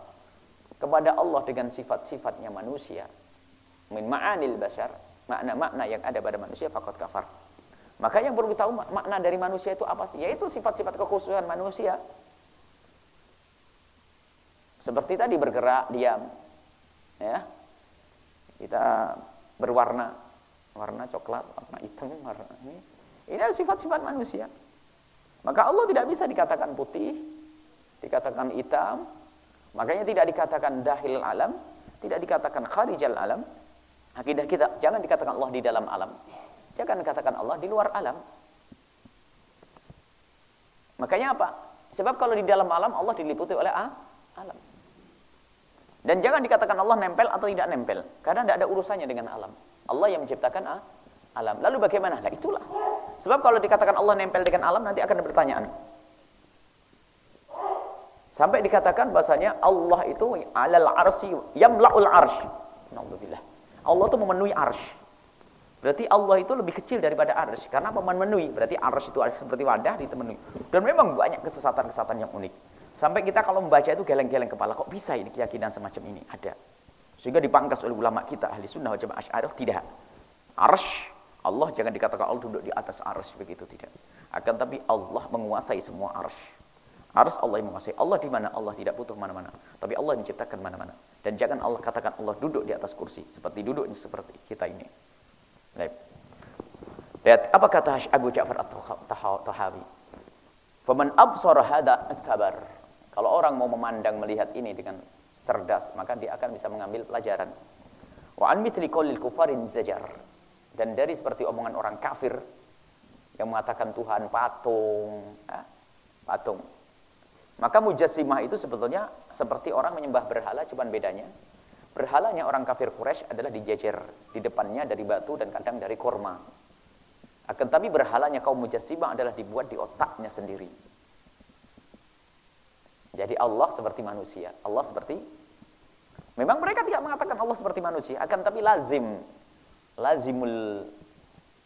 kepada Allah dengan sifat-sifatnya manusia min ma'anil bashar, makna-makna yang ada pada manusia fakot kafar. Maka yang perlu kita tahu makna dari manusia itu apa sih? Yaitu sifat-sifat kekhususan manusia. Seperti tadi bergerak, diam. Ya. Kita berwarna, warna coklat, warna hitam, warna ini. Ini adalah sifat-sifat manusia. Maka Allah tidak bisa dikatakan putih, dikatakan hitam. Makanya tidak dikatakan dahil alam, tidak dikatakan kharijal alam, Akidah kita jangan dikatakan Allah di dalam alam. Jangan dikatakan Allah di luar alam. Makanya apa? Sebab kalau di dalam alam Allah diliputi oleh alam. Dan jangan dikatakan Allah nempel atau tidak nempel. Karena tidak ada urusannya dengan alam. Allah yang menciptakan alam. Lalu bagaimana? Nah itulah. Sebab kalau dikatakan Allah nempel dengan alam nanti akan ada pertanyaan. Sampai dikatakan bahasanya Allah itu alal arsi yamla'ul arsh. Alhamdulillah. Allah itu memenuhi arsh. Berarti Allah itu lebih kecil daripada arsh. Karena memenuhi? Berarti arsh itu seperti wadah ditemenuhi. Dan memang banyak kesesatan-kesesatan yang unik. Sampai kita kalau membaca itu geleng-geleng kepala. Kok bisa ini keyakinan semacam ini? Ada. Sehingga dipangkas oleh ulama kita. Ahli sunnah wa jamaah asyarif. Tidak. Arsh. Allah jangan dikatakan Allah duduk di atas arsh begitu tidak. Akan tapi Allah menguasai semua arsh. Arsh Allah yang menguasai. Allah di mana? Allah tidak butuh mana-mana. Tapi Allah menciptakan mana-mana. Dan jangan Allah katakan Allah duduk di atas kursi seperti duduknya seperti kita ini. Baik. Lihat apa kata Abu Ja'far At-Tahawi. Faman absara hada tabar. Kalau orang mau memandang melihat ini dengan cerdas, maka dia akan bisa mengambil pelajaran. Wa an mithli kufarin zajar. Dan dari seperti omongan orang kafir yang mengatakan Tuhan patung, ya, patung. Maka mujassimah itu sebetulnya seperti orang menyembah berhala, cuman bedanya berhalanya orang kafir Quraisy adalah dijejer di depannya dari batu dan kadang dari korma. Akan tapi berhalanya kaum mujassimah adalah dibuat di otaknya sendiri. Jadi Allah seperti manusia, Allah seperti Memang mereka tidak mengatakan Allah seperti manusia, akan tapi lazim. Lazimul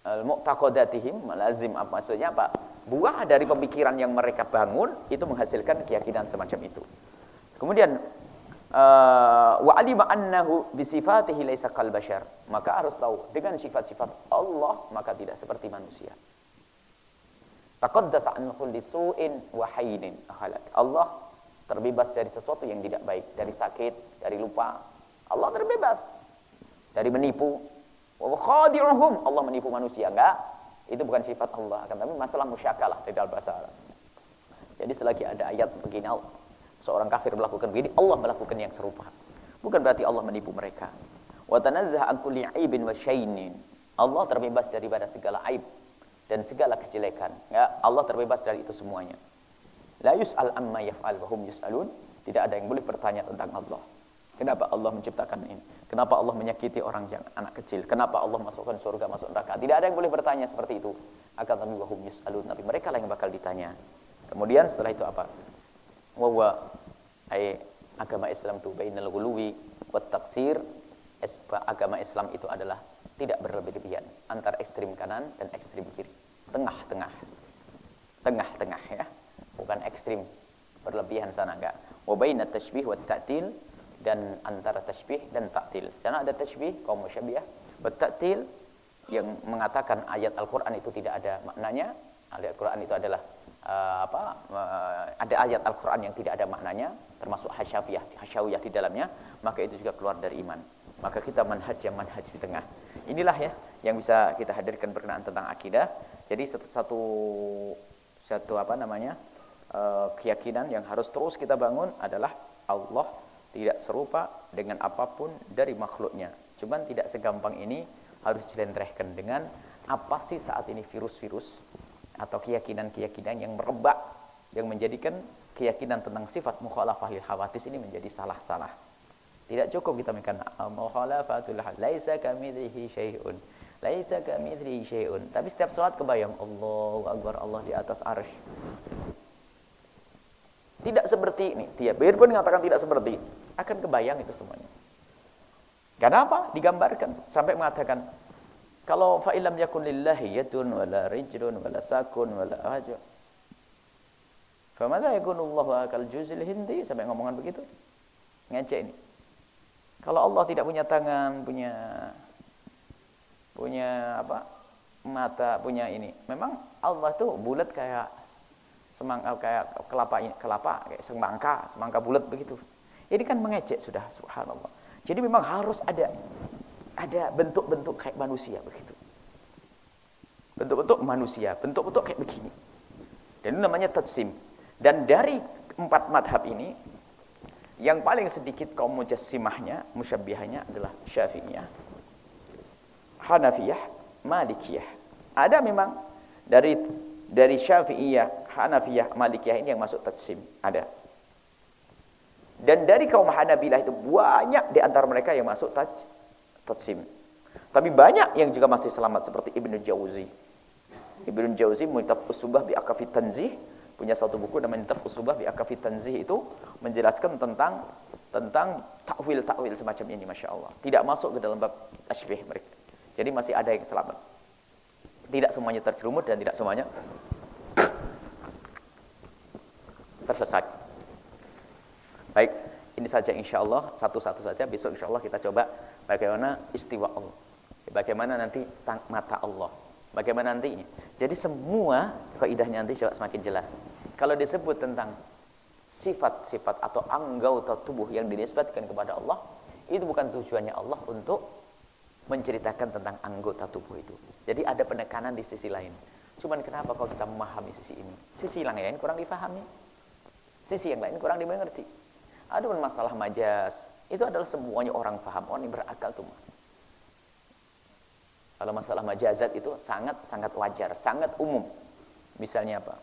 mu'taqadatihim, lazim apa maksudnya apa? Buah dari pemikiran yang mereka bangun itu menghasilkan keyakinan semacam itu. Kemudian wa alima annahu bi sifatihi laisa kal bashar. Maka harus tahu dengan sifat-sifat Allah maka tidak seperti manusia. Taqaddasa an kulli su'in wa haynin Allah terbebas dari sesuatu yang tidak baik, dari sakit, dari lupa. Allah terbebas dari menipu. Wa khadi'uhum, Allah menipu manusia enggak? Itu bukan sifat Allah, akan tapi masalah musyakalah di dalam bahasa Arab. Jadi selagi ada ayat begini seorang kafir melakukan begini, Allah melakukan yang serupa. Bukan berarti Allah menipu mereka. Wa tanazzaha an kulli aibin wa syainin. Allah terbebas daripada segala aib dan segala kejelekan. Ya, Allah terbebas dari itu semuanya. La yus'al amma yaf'al wa hum yus'alun. Tidak ada yang boleh bertanya tentang Allah. Kenapa Allah menciptakan ini? Kenapa Allah menyakiti orang yang anak kecil? Kenapa Allah masukkan surga, masuk neraka? Tidak ada yang boleh bertanya seperti itu. Akan tapi wahum yus'alun. Tapi mereka lah yang bakal ditanya. Kemudian setelah itu apa? Wa ay agama Islam itu bainal ghuluwi wat taksir. Agama Islam itu adalah tidak berlebih-lebihan antara ekstrim kanan dan ekstrim kiri. Tengah-tengah. Tengah-tengah ya bukan ekstrim berlebihan sana enggak wa baina tashbih wa ta'til dan antara tashbih dan ta'til karena ada tashbih kaum musyabbihah wa ta'til yang mengatakan ayat Al-Qur'an itu tidak ada maknanya ayat Al-Qur'an itu adalah uh, apa uh, ada ayat Al-Qur'an yang tidak ada maknanya termasuk hasyafiyah hasyawiyah di dalamnya maka itu juga keluar dari iman. Maka kita manhaj yang manhaj di tengah. Inilah ya yang bisa kita hadirkan berkenaan tentang akidah. Jadi satu satu, satu apa namanya Eh, keyakinan yang harus terus kita bangun adalah Allah tidak serupa dengan apa pun dari makhluknya. Cuman tidak segampang ini harus dilentrehkan dengan apa sih saat ini virus-virus atau keyakinan-keyakinan yang merebak yang menjadikan keyakinan tentang sifat mukhalafah lil hawadis ini menjadi salah-salah. Tidak cukup kita mengatakan mukhalafatul laisa kamitslihi syai'un. Laisa kamitslihi syai'un. Tapi setiap salat kebayang Allahu akbar Allah di atas arsy. Tidak seperti ini. Dia biarpun mengatakan tidak seperti akan kebayang itu semuanya. Kenapa? Digambarkan sampai mengatakan kalau fa'ilam yakun lillahi yadun wala rijlun wala sakun wala ajwa. Famadha yakunullahu akal juzil hindi sampai ngomongan begitu. Ngecek ini. Kalau Allah tidak punya tangan, punya punya apa? mata, punya ini. Memang Allah tuh bulat kayak semangka kayak kelapa kelapa kayak semangka semangka bulat begitu ini kan mengecek sudah subhanallah jadi memang harus ada ada bentuk-bentuk kayak manusia begitu bentuk-bentuk manusia bentuk-bentuk kayak begini dan itu namanya tatsim dan dari empat madhab ini yang paling sedikit kaum mujassimahnya musyabbihahnya adalah syafi'iyah hanafiyah malikiyah ada memang dari dari syafi'iyah Hanafiyah, Malikiyah ini yang masuk taksim. Ada. Dan dari kaum Hanabilah itu banyak di antara mereka yang masuk taksim. Tapi banyak yang juga masih selamat seperti Ibnu Jauzi. Ibnu Jauzi Mu'taf Usubah bi Akafit Tanzih punya satu buku namanya Mu'taf Usubah bi Akafit Tanzih itu menjelaskan tentang tentang takwil-takwil semacam ini Masya Allah. Tidak masuk ke dalam bab tashbih mereka. Jadi masih ada yang selamat. Tidak semuanya terjerumut dan tidak semuanya tersesat. Baik, ini saja insya Allah satu-satu saja. Besok insya Allah kita coba bagaimana istiwa Allah. Bagaimana nanti mata Allah? Bagaimana nantinya? Jadi semua kaidahnya nanti coba semakin jelas. Kalau disebut tentang sifat-sifat atau anggota tubuh yang dinisbatkan kepada Allah, itu bukan tujuannya Allah untuk menceritakan tentang anggota tubuh itu. Jadi ada penekanan di sisi lain. Cuman kenapa kalau kita memahami sisi ini? Sisi yang lain kurang dipahami. Sisi yang lain kurang dimengerti. Adapun masalah majas, itu adalah semuanya orang paham, orang yang berakal tuh. Kalau masalah majazat itu sangat sangat wajar, sangat umum. Misalnya apa?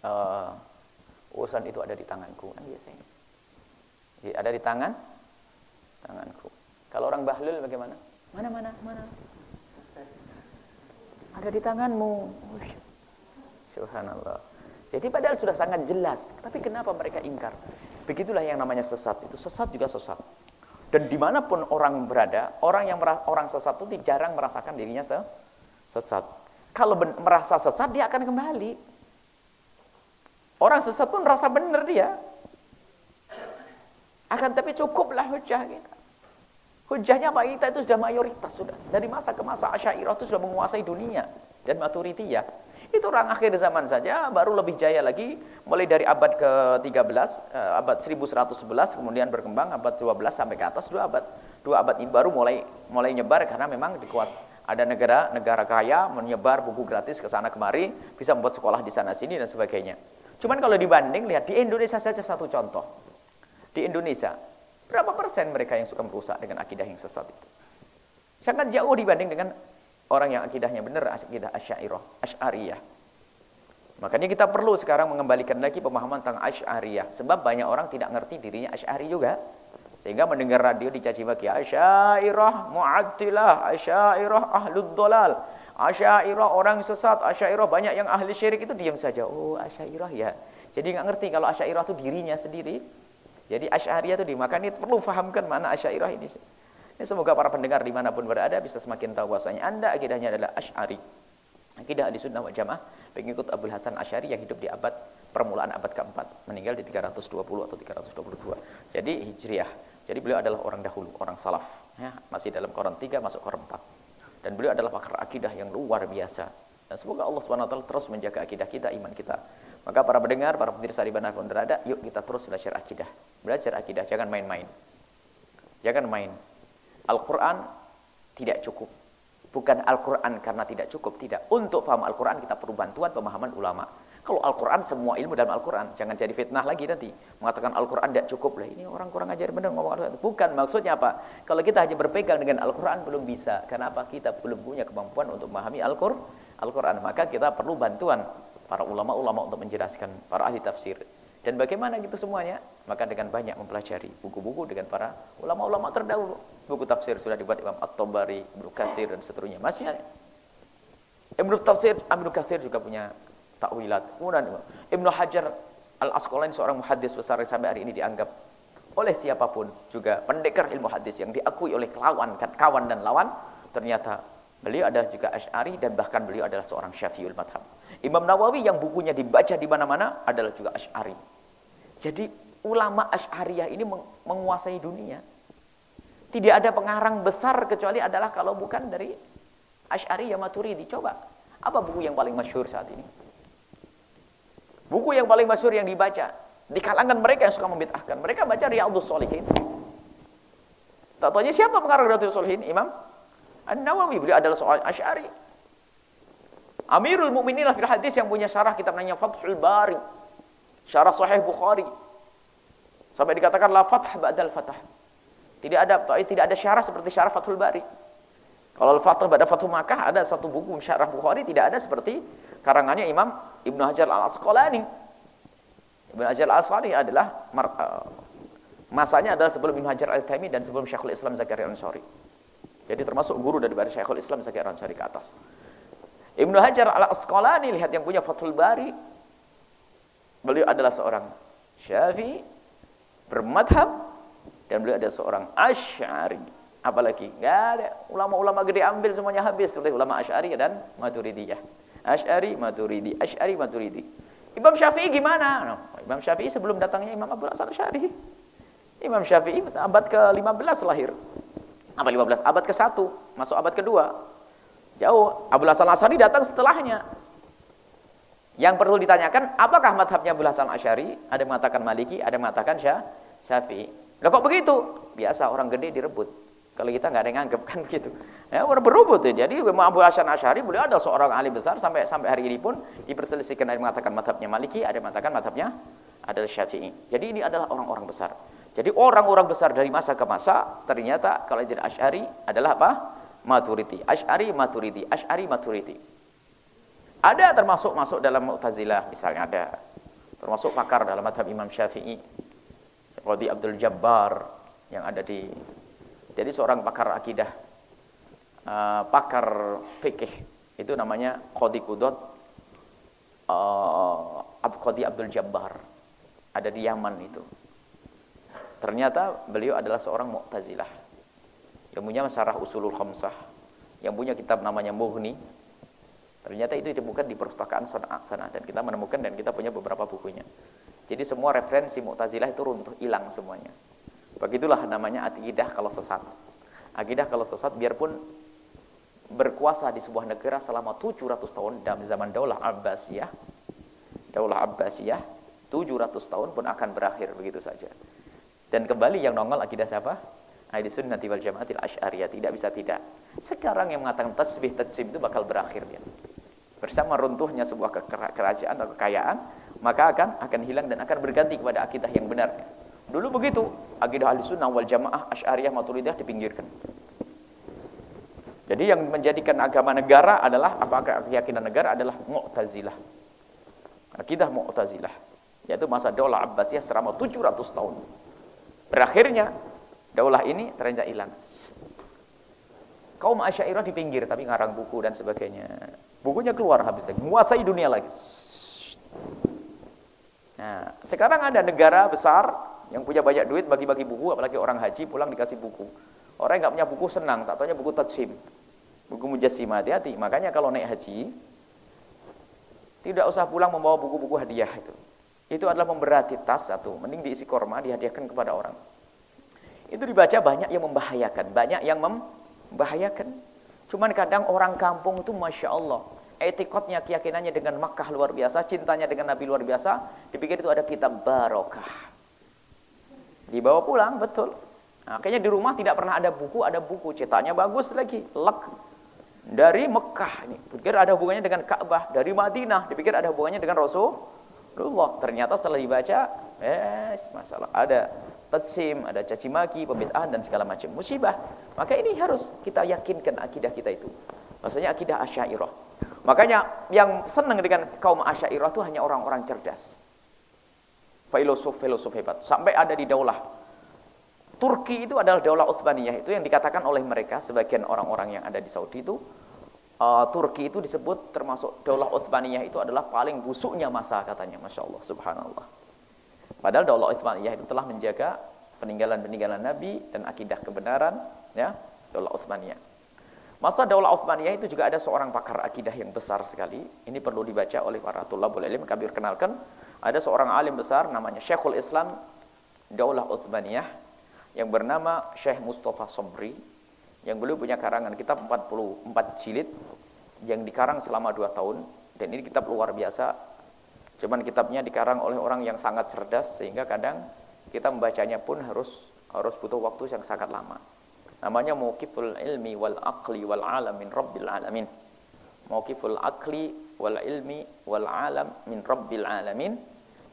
Uh, urusan itu ada di tanganku kan biasanya. Jadi ada di tangan tanganku. Kalau orang bahlul bagaimana? Mana mana mana? Ada di tanganmu. Subhanallah. Jadi padahal sudah sangat jelas, tapi kenapa mereka ingkar? Begitulah yang namanya sesat. Itu sesat juga sesat. Dan di mana pun orang berada, orang yang orang sesat itu jarang merasakan dirinya sesat. Kalau merasa sesat, dia akan kembali. Orang sesat pun merasa benar dia. Akan tapi cukuplah hujah kita. Hujahnya Pak kita itu sudah mayoritas sudah. Dari masa ke masa Asyairah itu sudah menguasai dunia dan maturidiyah. Itu orang akhir zaman saja, baru lebih jaya lagi, mulai dari abad ke-13, eh, abad 1111, kemudian berkembang abad 12 sampai ke atas, dua abad. Dua abad ini baru mulai mulai nyebar karena memang dikuas ada negara negara kaya menyebar buku gratis ke sana kemari, bisa membuat sekolah di sana sini dan sebagainya. Cuman kalau dibanding lihat di Indonesia saja satu contoh. Di Indonesia, berapa persen mereka yang suka merusak dengan akidah yang sesat itu? Sangat jauh dibanding dengan orang yang akidahnya benar akidah Asy'ariyah, Asy'ariyah. Makanya kita perlu sekarang mengembalikan lagi pemahaman tentang Asy'ariyah sebab banyak orang tidak ngerti dirinya Asy'ari juga. Sehingga mendengar radio dicaci maki Asy'ariyah, Mu'attilah, Asy'ariyah ahlud dolal. Asy'ariyah orang sesat, Asy'ariyah banyak yang ahli syirik itu diam saja. Oh, Asy'ariyah ya. Jadi nggak ngerti kalau Asy'ariyah itu dirinya sendiri. Jadi Asy'ariyah itu di makanya perlu fahamkan mana Asy'ariyah ini. Ya, semoga para pendengar di mana pun berada bisa semakin tahu bahwasanya anda akidahnya adalah Ash'ari. Akidah di sunnah wal jamaah pengikut Abdul Hasan Ash'ari yang hidup di abad permulaan abad keempat. Meninggal di 320 atau 322. Jadi Hijriah. Jadi beliau adalah orang dahulu, orang salaf. Ya, masih dalam koran 3 masuk koran 4. Dan beliau adalah pakar akidah yang luar biasa. Dan semoga Allah SWT terus menjaga akidah kita, iman kita. Maka para pendengar, para pemirsa di mana pun berada, yuk kita terus belajar akidah. Belajar akidah, jangan main-main. Jangan main. Al-Quran tidak cukup. Bukan Al-Quran karena tidak cukup, tidak. Untuk paham Al-Quran kita perlu bantuan pemahaman ulama. Kalau Al-Quran semua ilmu dalam Al-Quran, jangan jadi fitnah lagi nanti. Mengatakan Al-Quran tidak cukup lah. Ini orang kurang ajar benar ngomong Al-Quran. Bukan, maksudnya apa? Kalau kita hanya berpegang dengan Al-Quran belum bisa. Kenapa? Kita belum punya kemampuan untuk memahami Al-Quran. Maka kita perlu bantuan para ulama-ulama untuk menjelaskan, para ahli tafsir. Dan bagaimana gitu semuanya? Maka dengan banyak mempelajari buku-buku dengan para ulama-ulama terdahulu. Buku tafsir sudah dibuat Imam At-Tabari, Ibnu Katsir dan seterusnya. Masih ada. Ibnu Tafsir, Ibnu Katsir juga punya takwilat. Kemudian Ibnu Hajar Al-Asqalani seorang muhaddis besar sampai hari ini dianggap oleh siapa pun juga pendekar ilmu hadis yang diakui oleh kawan kawan dan lawan ternyata beliau adalah juga Asy'ari dan bahkan beliau adalah seorang Syafi'ul madhab. Imam Nawawi yang bukunya dibaca di mana-mana adalah juga Asy'ari. Jadi ulama Asy'ariyah ini menguasai dunia. Tidak ada pengarang besar kecuali adalah kalau bukan dari Asy'ariyah Maturidi. Coba, apa buku yang paling masyhur saat ini? Buku yang paling masyhur yang dibaca di kalangan mereka yang suka membid'ahkan. Mereka baca Riyadhus Shalihin. Tak tanya siapa pengarang Riyadhus Shalihin? Imam An-Nawawi. Beliau adalah seorang Asy'ari. Amirul Mukminin fil hadis yang punya syarah kitab namanya Fathul Bari. Syarah Sahih Bukhari. Sampai dikatakan la fath ba'dal fatah. Tidak ada tidak ada syarah seperti syarah Fathul Bari. Kalau Al-Fath pada Fathul Makkah ada satu buku syarah Bukhari tidak ada seperti karangannya Imam Ibnu Hajar Al-Asqalani. Ibnu Hajar Al-Asqalani adalah uh, masanya adalah sebelum Ibnu Hajar Al-Taimi dan sebelum Syekhul Islam Zakaria Ansari. Jadi termasuk guru daripada Syekhul Islam Zakaria Ansari ke atas. Ibnu Hajar al-Asqalani lihat yang punya Fathul Bari. Beliau adalah seorang Syafi'i bermadhab dan beliau adalah seorang Asy'ari. Apalagi enggak ada ulama-ulama gede ambil semuanya habis oleh ulama Asy'ari dan Maturidiyah. Asy'ari, Maturidi, Asy'ari, Maturidi. Imam Syafi'i gimana? No, Imam Syafi'i sebelum datangnya Imam Abu Hasan Asy'ari. Imam Syafi'i abad ke-15 lahir. Apa 15? Abad ke-1, masuk abad kedua. Jauh. Abu Hasan Asy'ari datang setelahnya. Yang perlu ditanyakan, apakah madhabnya Abu Hasan Asy'ari? Ada yang mengatakan Maliki, ada yang mengatakan Syafi'i. Lah kok begitu? Biasa orang gede direbut. Kalau kita nggak ada yang nganggep (laughs) kan begitu. Ya, orang berebut ya. Jadi Imam Abu Hasan Asy'ari beliau adalah seorang ahli besar sampai sampai hari ini pun diperselisihkan ada yang mengatakan madhabnya Maliki, ada yang mengatakan madhabnya adalah Syafi'i. Jadi ini adalah orang-orang besar. Jadi orang-orang besar dari masa ke masa ternyata kalau jadi Asy'ari adalah apa? Maturidi. Asy'ari Maturidi, Asy'ari Maturidi. Ada termasuk masuk dalam Mu'tazilah misalnya ada. Termasuk pakar dalam madhab Imam Syafi'i. Seperti Abdul Jabbar yang ada di jadi seorang pakar akidah uh, pakar fikih itu namanya Qadi Qudot uh, Qadi Abdul Jabbar ada di Yaman itu Ternyata beliau adalah seorang Mu'tazilah. Yang punya masalah usulul khamsah. Yang punya kitab namanya Mughni. Ternyata itu ditemukan di perpustakaan sana dan kita menemukan dan kita punya beberapa bukunya. Jadi semua referensi Mu'tazilah itu runtuh, hilang semuanya. Begitulah namanya akidah kalau sesat. Akidah kalau sesat biarpun berkuasa di sebuah negara selama 700 tahun dalam zaman Daulah Abbasiyah. Daulah Abbasiyah 700 tahun pun akan berakhir begitu saja. Dan kembali yang nongol akidah siapa? Ahli sunnati wal jamaatil asy'ariyah. Tidak bisa tidak. Sekarang yang mengatakan tasbih tajsim itu bakal berakhir ya. Bersama runtuhnya sebuah kerajaan atau kekayaan, maka akan akan hilang dan akan berganti kepada akidah yang benar. Dulu begitu, akidah ahli sunnah wal jamaah asy'ariyah maturidiyah dipinggirkan. Jadi yang menjadikan agama negara adalah apakah keyakinan negara adalah Mu'tazilah. Akidah Mu'tazilah yaitu masa Daulah Abbasiyah selama 700 tahun. Berakhirnya daulah ini ternyata hilang. Kaum Asy'ariyah di pinggir tapi ngarang buku dan sebagainya. Bukunya keluar habis lagi, menguasai dunia lagi. Nah, sekarang ada negara besar yang punya banyak duit bagi-bagi buku, apalagi orang haji pulang dikasih buku. Orang yang nggak punya buku senang, tak tanya buku tajsim. Buku mujassimah hati-hati. Makanya kalau naik haji tidak usah pulang membawa buku-buku hadiah itu itu adalah memberati tas satu, mending diisi korma dihadiahkan kepada orang. Itu dibaca banyak yang membahayakan, banyak yang membahayakan. Cuman kadang orang kampung itu Masya Allah, etikotnya, keyakinannya dengan Makkah luar biasa, cintanya dengan Nabi luar biasa, dipikir itu ada kitab barokah. Dibawa pulang, betul. Nah, kayaknya di rumah tidak pernah ada buku, ada buku, cetaknya bagus lagi, lek. Dari Mekah, ini, pikir ada hubungannya dengan Ka'bah, dari Madinah, dipikir ada hubungannya dengan Rasul Rasulullah. Ternyata setelah dibaca, eh masalah ada tatsim, ada caci maki, pembedaan dan segala macam musibah. Maka ini harus kita yakinkan akidah kita itu. Maksudnya akidah Asy'ariyah. Makanya yang senang dengan kaum Asy'ariyah itu hanya orang-orang cerdas. Filosof-filosof hebat. Sampai ada di daulah Turki itu adalah daulah Utsmaniyah itu yang dikatakan oleh mereka sebagian orang-orang yang ada di Saudi itu uh, Turki itu disebut termasuk Daulah Utsmaniyah itu adalah paling busuknya masa katanya Masya Allah Subhanallah. Padahal Daulah Utsmaniyah itu telah menjaga peninggalan-peninggalan Nabi dan akidah kebenaran ya Daulah Utsmaniyah masa Daulah Utsmaniyah itu juga ada seorang pakar akidah yang besar sekali. Ini perlu dibaca oleh para tulabul ilm. Kami perkenalkan ada seorang alim besar namanya Syekhul Islam Daulah Utsmaniyah yang bernama Syekh Mustafa Sobri yang beliau punya karangan kitab 44 jilid yang dikarang selama 2 tahun. Dan ini kitab luar biasa. Cuman kitabnya dikarang oleh orang yang sangat cerdas sehingga kadang kita membacanya pun harus harus butuh waktu yang sangat lama. Namanya Mauqiful Ilmi wal Aqli wal Alam min Rabbil Alamin. Mauqiful Aqli wal Ilmi wal Alam min Rabbil Alamin.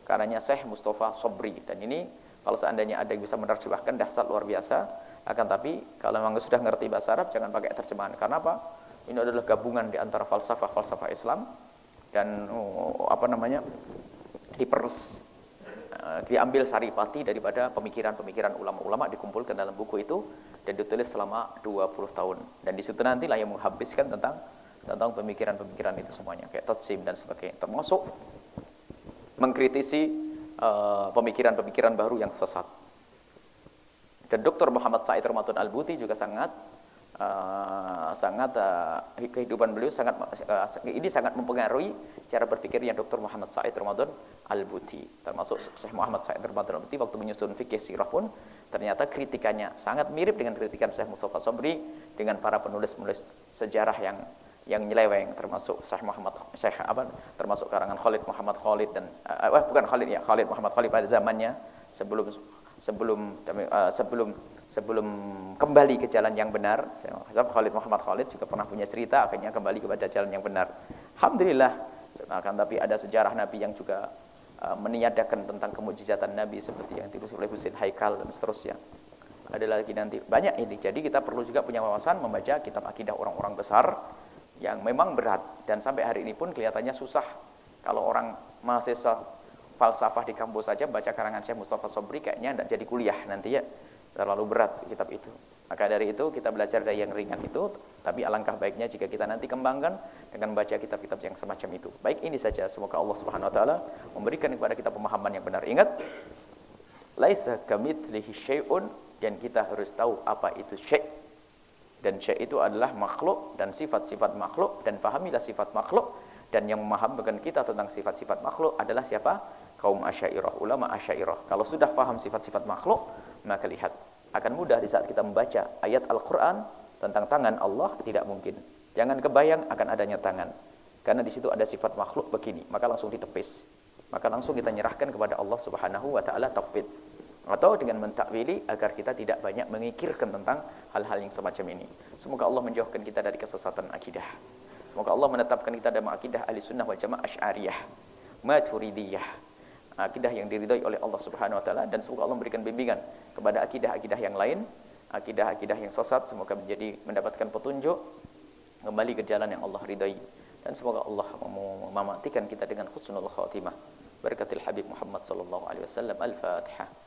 Karenanya Syekh Mustafa Sobri dan ini kalau seandainya ada yang bisa menerjemahkan dahsyat luar biasa akan tapi kalau memang sudah ngerti bahasa Arab jangan pakai terjemahan. Karena apa? Ini adalah gabungan di antara falsafah-falsafah Islam dan oh, apa namanya? diperes uh, diambil saripati daripada pemikiran-pemikiran ulama-ulama dikumpulkan dalam buku itu dan ditulis selama 20 tahun. Dan di situ nantilah yang menghabiskan tentang tentang pemikiran-pemikiran itu semuanya kayak tatsim dan sebagainya. Termasuk mengkritisi uh, pemikiran-pemikiran uh, baru yang sesat. Dan Dr. Muhammad Said Ramadan Al-Buti juga sangat uh, sangat uh, kehidupan beliau sangat uh, ini sangat mempengaruhi cara berpikirnya Dr. Muhammad Said Ramadan Al-Buti termasuk Syekh Muhammad Said Ramadan Al-Buti waktu menyusun fikih sirah pun ternyata kritikannya sangat mirip dengan kritikan Syekh Mustafa Sobri dengan para penulis-penulis sejarah yang yang nyeleweng termasuk Syekh Muhammad Syekh apa termasuk karangan Khalid Muhammad Khalid dan uh, bukan Khalid ya Khalid Muhammad Khalid pada zamannya sebelum sebelum uh, sebelum sebelum kembali ke jalan yang benar. Sebab Khalid Muhammad Khalid juga pernah punya cerita akhirnya kembali kepada jalan yang benar. Alhamdulillah akan tapi ada sejarah nabi yang juga uh, meniadakan tentang kemujizatan nabi seperti yang ditulis oleh Husain Haikal dan seterusnya. Ada lagi nanti banyak ini. Jadi kita perlu juga punya wawasan membaca kitab akidah orang-orang besar yang memang berat. Dan sampai hari ini pun kelihatannya susah. Kalau orang mahasiswa falsafah di kampus saja baca karangan Syekh Mustafa Sobri kayaknya tidak jadi kuliah nanti ya terlalu berat kitab itu. Maka dari itu kita belajar dari yang ringan itu, tapi alangkah baiknya jika kita nanti kembangkan dengan baca kitab-kitab yang semacam itu. Baik ini saja, semoga Allah Subhanahu wa taala memberikan kepada kita pemahaman yang benar. Ingat, laisa kamitslihi syai'un dan kita harus tahu apa itu syai'. Dan syai' itu adalah makhluk dan sifat-sifat makhluk dan pahamilah sifat makhluk dan yang memahamkan kita tentang sifat-sifat makhluk adalah siapa? Kaum Asy'ariyah, ulama Asy'ariyah. Kalau sudah paham sifat-sifat makhluk, maka lihat akan mudah di saat kita membaca ayat Al-Qur'an tentang tangan Allah tidak mungkin. Jangan kebayang akan adanya tangan. Karena di situ ada sifat makhluk begini, maka langsung ditepis. Maka langsung kita nyerahkan kepada Allah Subhanahu wa taala tauhid. Atau dengan mentakwili agar kita tidak banyak mengikirkan tentang hal-hal yang semacam ini. Semoga Allah menjauhkan kita dari kesesatan akidah. Semoga Allah menetapkan kita dalam akidah ahli sunnah wal jamaah asy'ariyah, maturidiyah, akidah yang diridhai oleh Allah Subhanahu wa taala dan semoga Allah memberikan bimbingan kepada akidah-akidah yang lain, akidah-akidah yang sesat semoga menjadi mendapatkan petunjuk kembali ke jalan yang Allah ridhai dan semoga Allah mematikan kita dengan husnul khatimah. Berkatil Habib Muhammad sallallahu alaihi wasallam. Al-Fatihah.